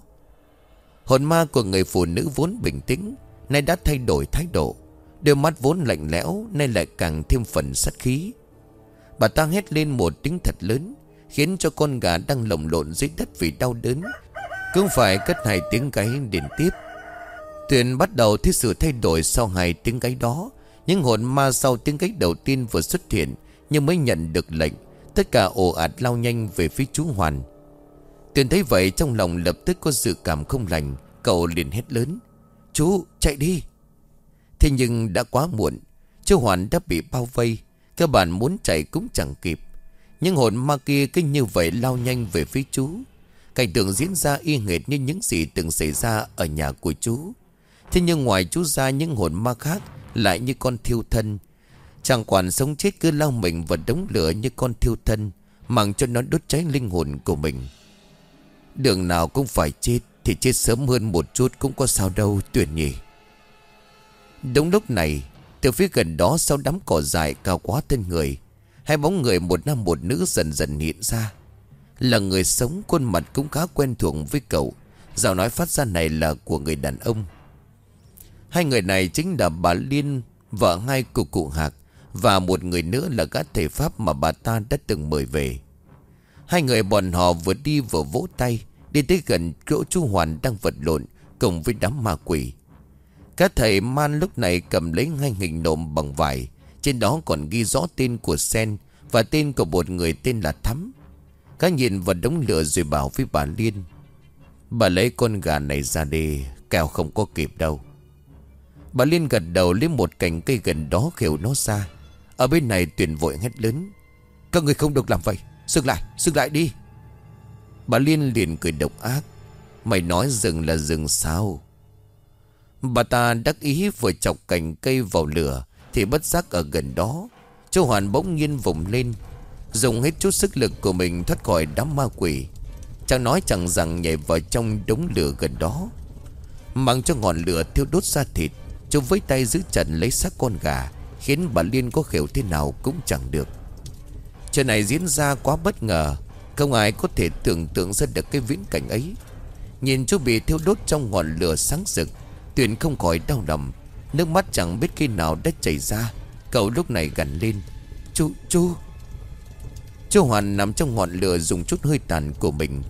Hồn ma của người phụ nữ vốn bình tĩnh, Nay đã thay đổi thái độ. Đôi mắt vốn lạnh lẽo, Nay lại càng thêm phần sát khí. Bà ta hét lên một tiếng thật lớn Khiến cho con gà đang lồng lộn dưới đất vì đau đớn. Cứ phải cất hai tiếng gáy đến tiếp. Tuyền bắt đầu thấy sự thay đổi sau hai tiếng gáy đó. Những hồn ma sau tiếng gáy đầu tiên vừa xuất hiện Nhưng mới nhận được lệnh. Tất cả ồ ạt lao nhanh về phía chú Hoàn. Tuyền thấy vậy trong lòng lập tức có dự cảm không lành. Cậu liền hét lớn. Chú, chạy đi. Thế nhưng đã quá muộn. Chú Hoàn đã bị bao vây. Các bạn muốn chạy cũng chẳng kịp. Nhưng hồn ma kia kinh như vậy lao nhanh về phía chú. Cảnh tượng diễn ra y hệt như những gì từng xảy ra ở nhà của chú. Thế nhưng ngoài chú ra những hồn ma khác Lại như con thiêu thân. Chẳng quản sống chết cứ lao mình vào đống lửa như con thiêu thân, Mang cho nó đốt cháy linh hồn của mình. Đường nào cũng phải chết Thì chết sớm hơn một chút cũng có sao đâu tuyển nhỉ Đúng lúc này, Từ phía gần đó sau đám cỏ dài cao quá thân người Hai bóng người một nam một nữ dần dần hiện ra. Là người sống khuôn mặt cũng khá quen thuộc với cậu. Giọng nói phát ra này là của người đàn ông. Hai người này chính là bà Liên Vợ hai của cụ Hạc, Và một người nữa là các thể pháp mà bà ta đã từng mời về. Hai người bọn họ vừa đi vừa vỗ tay, Đi tới gần chỗ chú Hoàn đang vật lộn Cùng với đám ma quỷ. Các thầy man lúc này cầm lấy hai hình nộm bằng vải trên đó còn ghi rõ tên của Sen Và tên của một người tên là Thắm. Các nhìn vào đống lửa rồi bảo với bà Liên Bà lấy con gà này ra đi Kèo không có kịp đâu. Bà Liên gật đầu lấy một cành cây gần đó khều nó ra. Ở bên này tuyển vội hét lớn Các người không được làm vậy Dừng lại, dừng lại đi. Bà Liên liền cười độc ác Mày nói dừng là dừng sao? Bà ta đắc ý vừa chọc cành cây vào lửa thì bất giác ở gần đó Châu Hoàn bỗng nhiên vùng lên, Dùng hết chút sức lực của mình thoát khỏi đám ma quỷ. Chàng nói chẳng rằng nhảy vào trong đống lửa gần đó, Mang cho ngọn lửa thiêu đốt ra thịt Châu với tay giữ chặt lấy xác con gà, Khiến bà Liên có khều thế nào cũng chẳng được. Chuyện này diễn ra quá bất ngờ, Không ai có thể tưởng tượng ra được cái viễn cảnh ấy. Nhìn chú bị thiêu đốt trong ngọn lửa sáng rực, Tuyền không khỏi đau lòng. Nước mắt chẳng biết khi nào đã chảy ra. Cậu lúc này gần lên. Chú, chú. Chú Hoàn nằm trong ngọn lửa dùng chút hơi tàn của mình.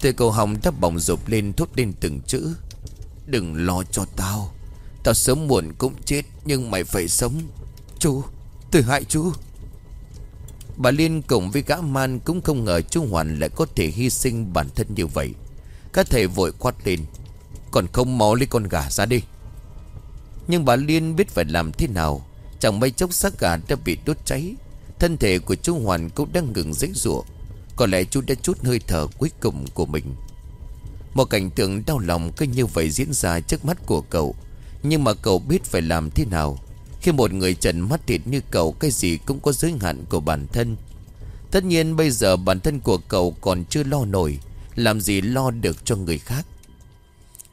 Từ cầu hồng đã bỏng rộp lên thốt lên từng chữ. Đừng lo cho tao. Tao sớm muộn cũng chết Nhưng mày phải sống. Chú, tôi hại chú. Bà Liên cùng với gã man cũng không ngờ Chu Hoàn lại có thể hy sinh bản thân như vậy. Các thầy vội quát lên. Còn không máu lấy con gà ra đi. Nhưng bà Liên biết phải làm thế nào. Chẳng mấy chốc xác gà đã bị đốt cháy. Thân thể của chú Hoàn cũng đang ngừng dãy rủa Có lẽ chú đã chút hơi thở cuối cùng của mình. Một cảnh tượng đau lòng cứ như vậy diễn ra trước mắt của cậu. Nhưng mà cậu biết phải làm thế nào. Khi một người trần mắt thịt như cậu, Cái gì cũng có giới hạn của bản thân. Tất nhiên bây giờ bản thân của cậu còn chưa lo nổi. Làm gì lo được cho người khác?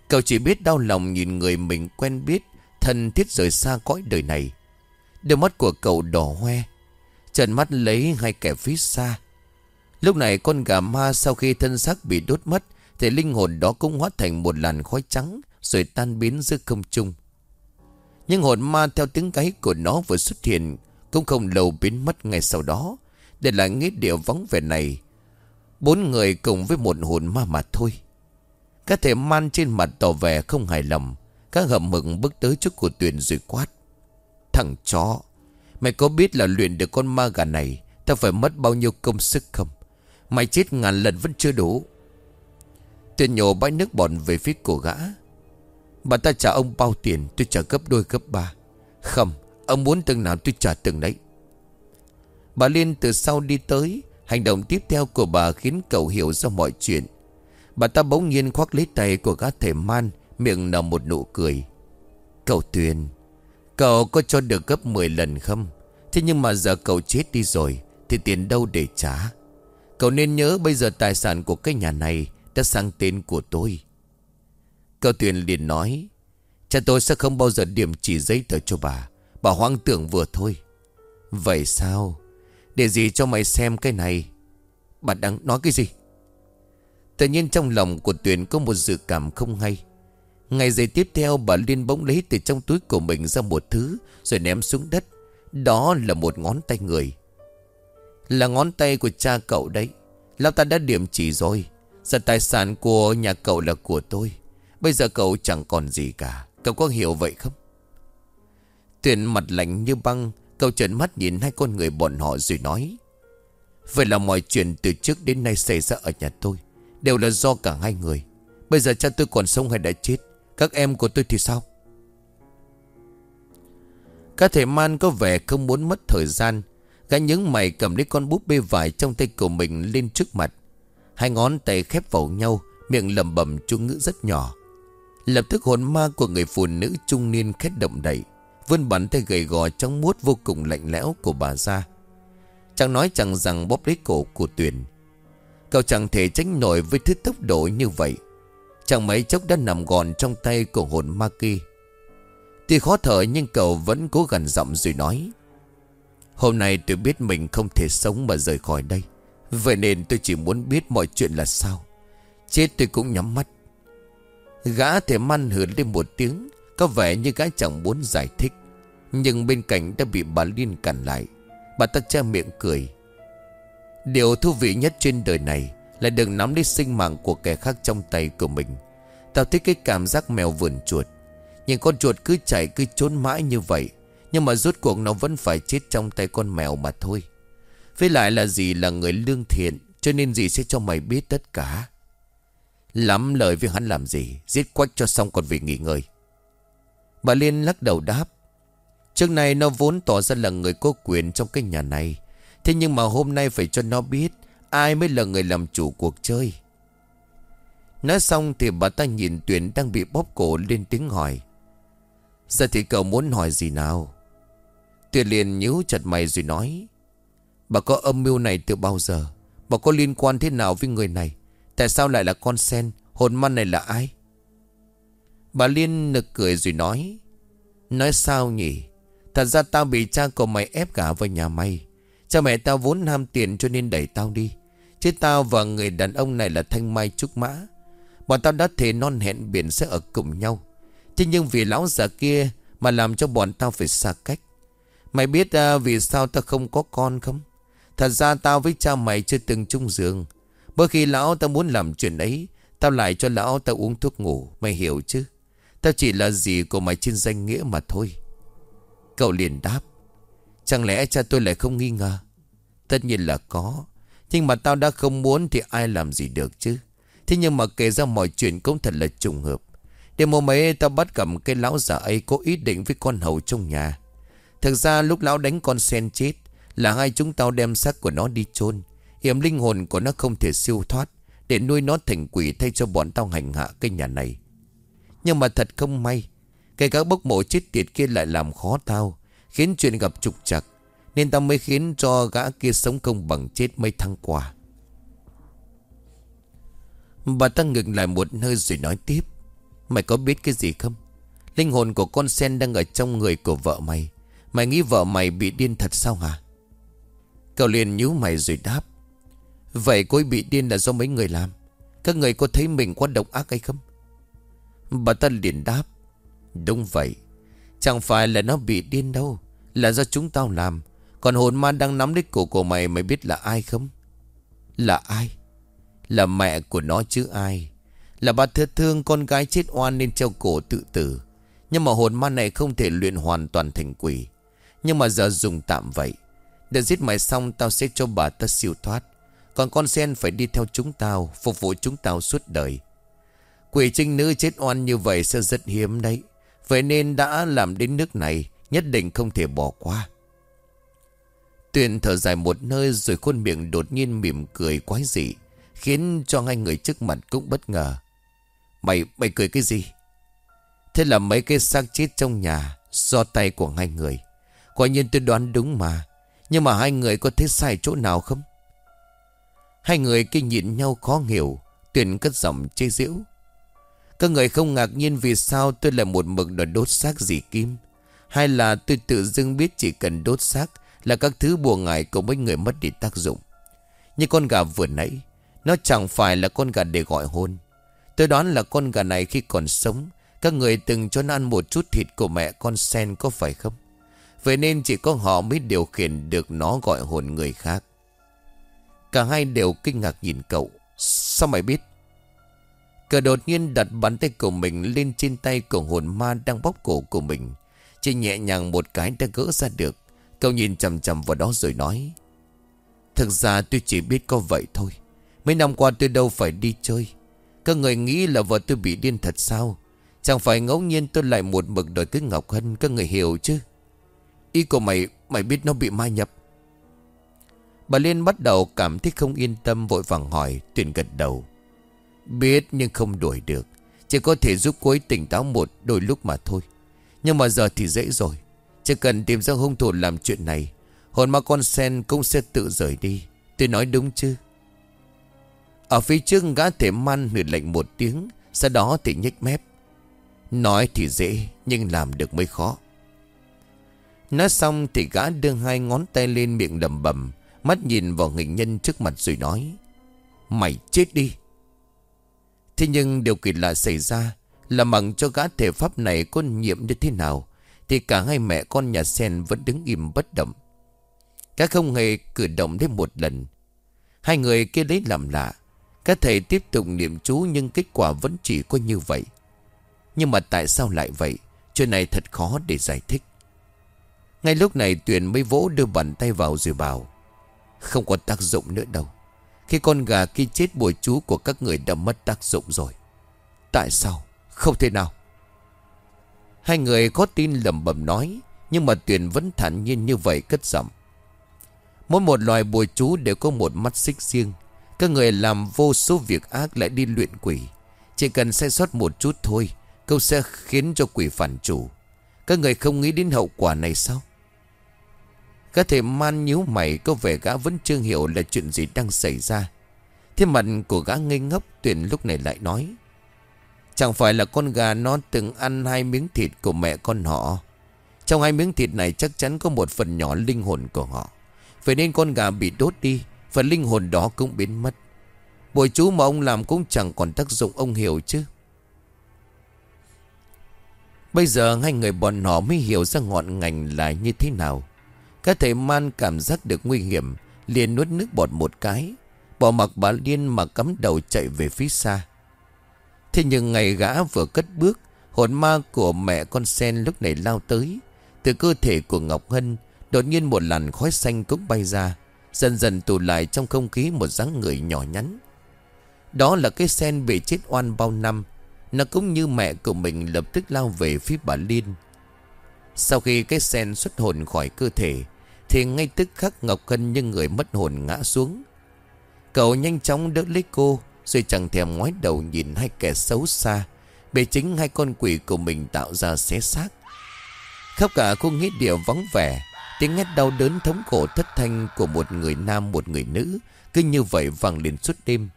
Cậu chỉ biết đau lòng nhìn người mình quen biết. Thân thiết rời xa cõi đời này. Đôi mắt của cậu đỏ hoe Trần mắt lấy hai kẻ phía xa. Lúc này con gà ma sau khi thân xác bị đốt mất, Thì linh hồn đó cũng hóa thành một làn khói trắng Rồi tan biến giữa không trung. Nhưng hồn ma theo tiếng gáy của nó vừa xuất hiện Cũng không lâu biến mất ngay sau đó. Để lại nghĩa địa vắng vẻ này, Bốn người cùng với một hồn ma mà thôi. Các thể man trên mặt tỏ vẻ không hài lòng. Các hậm mực bước tới trước của tuyển rồi quát. Thằng chó, Mày có biết là luyện được con ma gà này, Ta phải mất bao nhiêu công sức không? Mày chết ngàn lần vẫn chưa đủ. Tuyển nhổ bãi nước bọt về phía cổ gã. Bà ta trả ông bao tiền, Tôi trả gấp đôi gấp ba. Không Ông muốn từng nào tôi trả từng đấy Bà Liên từ sau đi tới, Hành động tiếp theo của bà khiến cậu hiểu ra mọi chuyện. Bà ta bỗng nhiên khoác lấy tay của gã thể man Miệng nở một nụ cười. Cậu Tuyền, Cậu có cho được gấp 10 lần không? Thế nhưng mà giờ cậu chết đi rồi, Thì tiền đâu để trả? Cậu nên nhớ bây giờ tài sản của cái nhà này Đã sang tên của tôi. Cậu Tuyền liền nói, Cha tôi sẽ không bao giờ điểm chỉ giấy tờ cho bà. Bà hoang tưởng vừa thôi. Vậy sao? Để gì cho mày xem cái này? Bà đang nói cái gì? Tự nhiên trong lòng của Tuyền có một dự cảm không hay. Ngày giây tiếp theo, bà Liên bỗng lấy từ trong túi của mình ra một thứ, Rồi ném xuống đất. Đó là một ngón tay người. Là ngón tay của cha cậu đấy. Lão ta đã điểm chỉ rồi. Giờ tài sản của nhà cậu là của tôi. Bây giờ cậu chẳng còn gì cả. Cậu có hiểu vậy không? Tuyền mặt lạnh như băng, Cậu trợn mắt nhìn hai con người bọn họ rồi nói, Vậy là mọi chuyện từ trước đến nay xảy ra ở nhà tôi, Đều là do cả hai người. Bây giờ cha tôi còn sống hay đã chết các em của tôi thì sao? Các thể man có vẻ không muốn mất thời gian. Gã những mày cầm lấy con búp bê vải trong tay của mình lên trước mặt. Hai ngón tay khép vào nhau, Miệng lầm bầm chú ngữ rất nhỏ. Lập tức hồn ma của người phụ nữ trung niên khét động đậy, Vươn bắn tay gầy gò trong muốt vô cùng lạnh lẽo của bà ra. Chẳng nói chẳng rằng bóp lấy cổ của Tuyền. Cậu chẳng thể tránh nổi với thứ tốc độ như vậy. Chẳng mấy chốc đã nằm gọn trong tay của hồn ma kia Tuy khó thở nhưng cậu vẫn cố gần giọng rồi nói, Hôm nay tôi biết mình không thể sống mà rời khỏi đây. Vậy nên tôi chỉ muốn biết mọi chuyện là sao. Chết tôi cũng nhắm mắt. Gã thể man hưởng lên một tiếng, Có vẻ như gã chẳng muốn giải thích. Nhưng bên cạnh đã bị bà Liên cản lại. Bà ta che miệng cười. Điều thú vị nhất trên đời này lại đừng nắm lấy sinh mạng của kẻ khác trong tay của mình. Tao thích cái cảm giác mèo vườn chuột. Nhìn con chuột cứ chạy, cứ trốn mãi như vậy, Nhưng mà rốt cuộc nó vẫn phải chết trong tay con mèo mà thôi. Với lại là gì là người lương thiện, Cho nên gì sẽ cho mày biết tất cả. Lắm lời với hắn làm gì, Giết quách cho xong còn về nghỉ ngơi. Bà Liên lắc đầu đáp, Trước này nó vốn tỏ ra là người có quyền trong cái nhà này, Thế nhưng mà hôm nay phải cho nó biết Ai mới là người làm chủ cuộc chơi? Nói xong thì bà ta nhìn Tuyền đang bị bóp cổ lên tiếng hỏi. Giờ thì cậu muốn hỏi gì nào? Tuyền liền nhíu chặt mày rồi nói. Bà có âm mưu này từ bao giờ? Bà có liên quan thế nào với người này? Tại sao lại là con sen? Hồn man này là ai? Bà Liên nực cười rồi nói. Nói sao nhỉ? Thật ra tao bị cha của mày ép gả vào nhà mày. Cha mẹ tao vốn ham tiền cho nên đẩy tao đi. Chứ tao và người đàn ông này là Thanh Mai Trúc Mã. Bọn tao đã thề non hẹn biển sẽ ở cùng nhau. Thế nhưng vì lão già kia Mà làm cho bọn tao phải xa cách. Mày biết à, vì sao tao không có con không? Thật ra tao với cha mày chưa từng chung giường. Bởi khi lão tao muốn làm chuyện ấy Tao lại cho lão tao uống thuốc ngủ. Mày hiểu chứ? Tao chỉ là gì của mày trên danh nghĩa mà thôi. Cậu liền đáp. Chẳng lẽ cha tôi lại không nghi ngờ? Tất nhiên là có. Nhưng mà tao đã không muốn thì ai làm gì được chứ? Thế nhưng mà kể ra mọi chuyện cũng thật là trùng hợp. Đêm hôm ấy tao bắt gặp cái lão già ấy có ý định với con hầu trong nhà. Thực ra lúc lão đánh con sen chết Là hai chúng tao đem xác của nó đi chôn. Hiểm linh hồn của nó không thể siêu thoát Để nuôi nó thành quỷ thay cho bọn tao hành hạ cái nhà này. Nhưng mà thật không may, Cái các bốc mộ chết tiệt kia lại làm khó tao, Khiến chuyện gặp trục trặc. Nên tao mới khiến cho gã kia sống công bằng chết mấy tháng qua. Bà ta ngừng lại một hơi rồi nói tiếp. Mày có biết cái gì không? Linh hồn của con sen đang ở trong người của vợ mày. Mày nghĩ vợ mày bị điên thật sao hả? Cậu liền nhíu mày rồi đáp. Vậy cô ấy bị điên là do mấy người làm? Các người có thấy mình quá độc ác hay không? Bà ta liền đáp. Đúng vậy. Chẳng phải là nó bị điên đâu, Là do chúng tao làm. Còn hồn ma đang nắm lấy cổ của mày Mày biết là ai không? Là ai? Là mẹ của nó chứ ai? Là bà thưa thương con gái chết oan nên treo cổ tự tử. Nhưng mà hồn ma này không thể luyện hoàn toàn thành quỷ. Nhưng mà giờ dùng tạm vậy. Để giết mày xong, tao sẽ cho bà ta siêu thoát. Còn con sen phải đi theo chúng tao, Phục vụ chúng tao suốt đời. Quỷ trinh nữ chết oan như vậy sẽ rất hiếm đấy. Vậy nên đã làm đến nước này, Nhất định không thể bỏ qua. Tuyền thở dài một nơi Rồi khuôn miệng đột nhiên mỉm cười quái dị Khiến cho hai người trước mặt cũng bất ngờ. Mày, mày cười cái gì? Thế là mấy cái xác chết trong nhà Do tay của hai người. Quả nhiên tôi đoán đúng mà. Nhưng mà hai người có thấy sai chỗ nào không? Hai người kinh nhịn nhau khó hiểu. Tuyền cất giọng chê giễu. Các người không ngạc nhiên vì sao tôi lại một mực đòi đốt xác dì Kim Hay là tôi tự dưng biết chỉ cần đốt xác là các thứ bùa ngải của mấy người mất đi tác dụng. Như con gà vừa nãy, Nó chẳng phải là con gà để gọi hôn. Tôi đoán là con gà này khi còn sống, Các người từng cho nó ăn một chút thịt của mẹ con sen có phải không? Vậy nên chỉ có họ mới điều khiển được nó gọi hồn người khác. Cả hai đều kinh ngạc nhìn cậu. Sao mày biết? Cờ đột nhiên đặt bàn tay của mình lên trên tay của hồn ma đang bóp cổ của mình. Chỉ nhẹ nhàng một cái đã gỡ ra được. Cậu nhìn chầm chầm vào đó rồi nói. Thực ra tôi chỉ biết có vậy thôi. Mấy năm qua tôi đâu phải đi chơi. Các người nghĩ là vợ tôi bị điên thật sao? Chẳng phải ngẫu nhiên tôi lại một mực đòi cưới Ngọc Hân, Các người hiểu chứ Ý của mày Mày biết nó bị mai nhập Bà Liên bắt đầu cảm thấy không yên tâm, Vội vàng hỏi, Tuyển gật đầu Biết nhưng không đuổi được Chỉ có thể giúp cô ấy tỉnh táo một đôi lúc mà thôi Nhưng mà giờ thì dễ rồi chỉ cần tìm ra hung thủ làm chuyện này, Hồn ma con sen cũng sẽ tự rời đi. Tôi nói đúng chứ? Ở phía trước gã thể man huyền lệnh một tiếng, Sau đó thì nhếch mép. Nói thì dễ, Nhưng làm được mới khó. Nói xong thì gã đưa hai ngón tay lên miệng đầm bầm, Mắt nhìn vào hình nhân trước mặt rồi nói, Mày chết đi. Thế nhưng điều kỳ lạ xảy ra là mặc cho gã thể pháp này có nhiệm như thế nào thì cả hai mẹ con nhà sen vẫn đứng im bất động. Các không hề cử động thêm một lần. Hai người kia lấy làm lạ. Các thầy tiếp tục niệm chú nhưng kết quả vẫn chỉ có như vậy. Nhưng mà tại sao lại vậy? Chuyện này thật khó để giải thích. Ngay lúc này Tuyền mới vỗ đưa bàn tay vào rồi bảo, Không có tác dụng nữa đâu khi con gà khi chết, bùa chú của các người đã mất tác dụng rồi Tại sao Không thể nào Hai người có tin lầm bầm nói, Nhưng mà Tuyền vẫn thản nhiên như vậy cất giọng Mỗi một loài bùa chú đều có một mắt xích riêng Các người làm vô số việc ác lại đi luyện quỷ Chỉ cần sai sót một chút thôi Câu sẽ khiến cho quỷ phản chủ Các người không nghĩ đến hậu quả này sao có thể man nhíu mày, có vẻ gã vẫn chưa hiểu là chuyện gì đang xảy ra. Thế mặt của gã ngây ngốc, tuyền lúc này lại nói. Chẳng phải là con gà nó từng ăn hai miếng thịt của mẹ con họ. Trong hai miếng thịt này chắc chắn có một phần nhỏ linh hồn của họ. Vậy nên con gà bị đốt đi, phần linh hồn đó cũng biến mất. Bồi chú mà ông làm cũng chẳng còn tác dụng ông hiểu chứ. Bây giờ hai người bọn họ mới hiểu ra ngọn ngành là như thế nào. Các thầy man cảm giác được nguy hiểm liền nuốt nước bọt một cái Bỏ mặc bà Liên mà cắm đầu chạy về phía xa Thế nhưng ngày gã vừa cất bước, Hồn ma của mẹ con sen lúc này lao tới. Từ cơ thể của Ngọc Hân, Đột nhiên một làn khói xanh cũng bay ra, Dần dần tụ lại trong không khí một dáng người nhỏ nhắn. Đó là cái sen bị chết oan bao năm. Nó cũng như mẹ của mình lập tức lao về phía bà Liên. Sau khi cái sen xuất hồn khỏi cơ thể, Thì ngay tức khắc Ngọc Hân như người mất hồn ngã xuống. Cậu nhanh chóng đỡ lấy cô rồi chẳng thèm ngoái đầu nhìn hai kẻ xấu xa. Bề chính hai con quỷ của mình tạo ra xé xác. Khắp cả khu nghĩa địa vắng vẻ, Tiếng hét đau đớn thống khổ thất thanh Của một người nam, một người nữ, Cứ như vậy vang lên suốt đêm.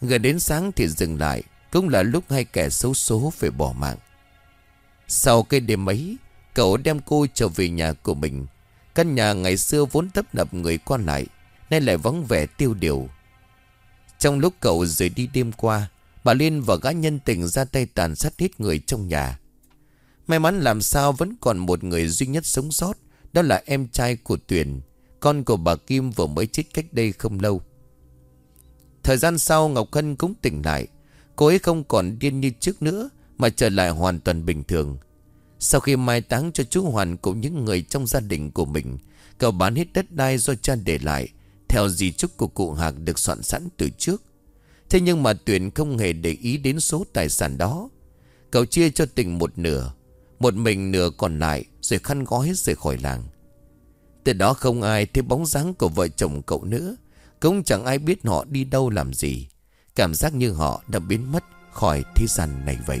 Gần đến sáng thì dừng lại, Cũng là lúc hai kẻ xấu số phải bỏ mạng. Sau cái đêm ấy, Cậu đem cô trở về nhà của mình. Căn nhà ngày xưa vốn tấp nập người qua lại, Nay lại vắng vẻ tiêu điều. Trong lúc cậu rời đi đêm qua, Bà Liên và gã nhân tình ra tay tàn sát hết người trong nhà. May mắn làm sao vẫn còn một người duy nhất sống sót, Đó là em trai của Tuyền, Con của bà Kim vừa mới chết cách đây không lâu. Thời gian sau, Ngọc Hân cũng tỉnh lại. Cô ấy không còn điên như trước nữa, Mà trở lại hoàn toàn bình thường. Sau khi mai táng cho chú Hoàn Cùng những người trong gia đình của mình, Cậu bán hết đất đai do cha để lại theo di chúc của cụ Hạc được soạn sẵn từ trước. Thế nhưng mà Tuyền không hề để ý đến số tài sản đó. Cậu chia cho tình một nửa, Một mình nửa còn lại Rồi khăn gói rời khỏi làng. Từ đó không ai thấy bóng dáng của vợ chồng cậu nữa, Cũng chẳng ai biết họ đi đâu làm gì. Cảm giác như họ đã biến mất khỏi thế gian này vậy.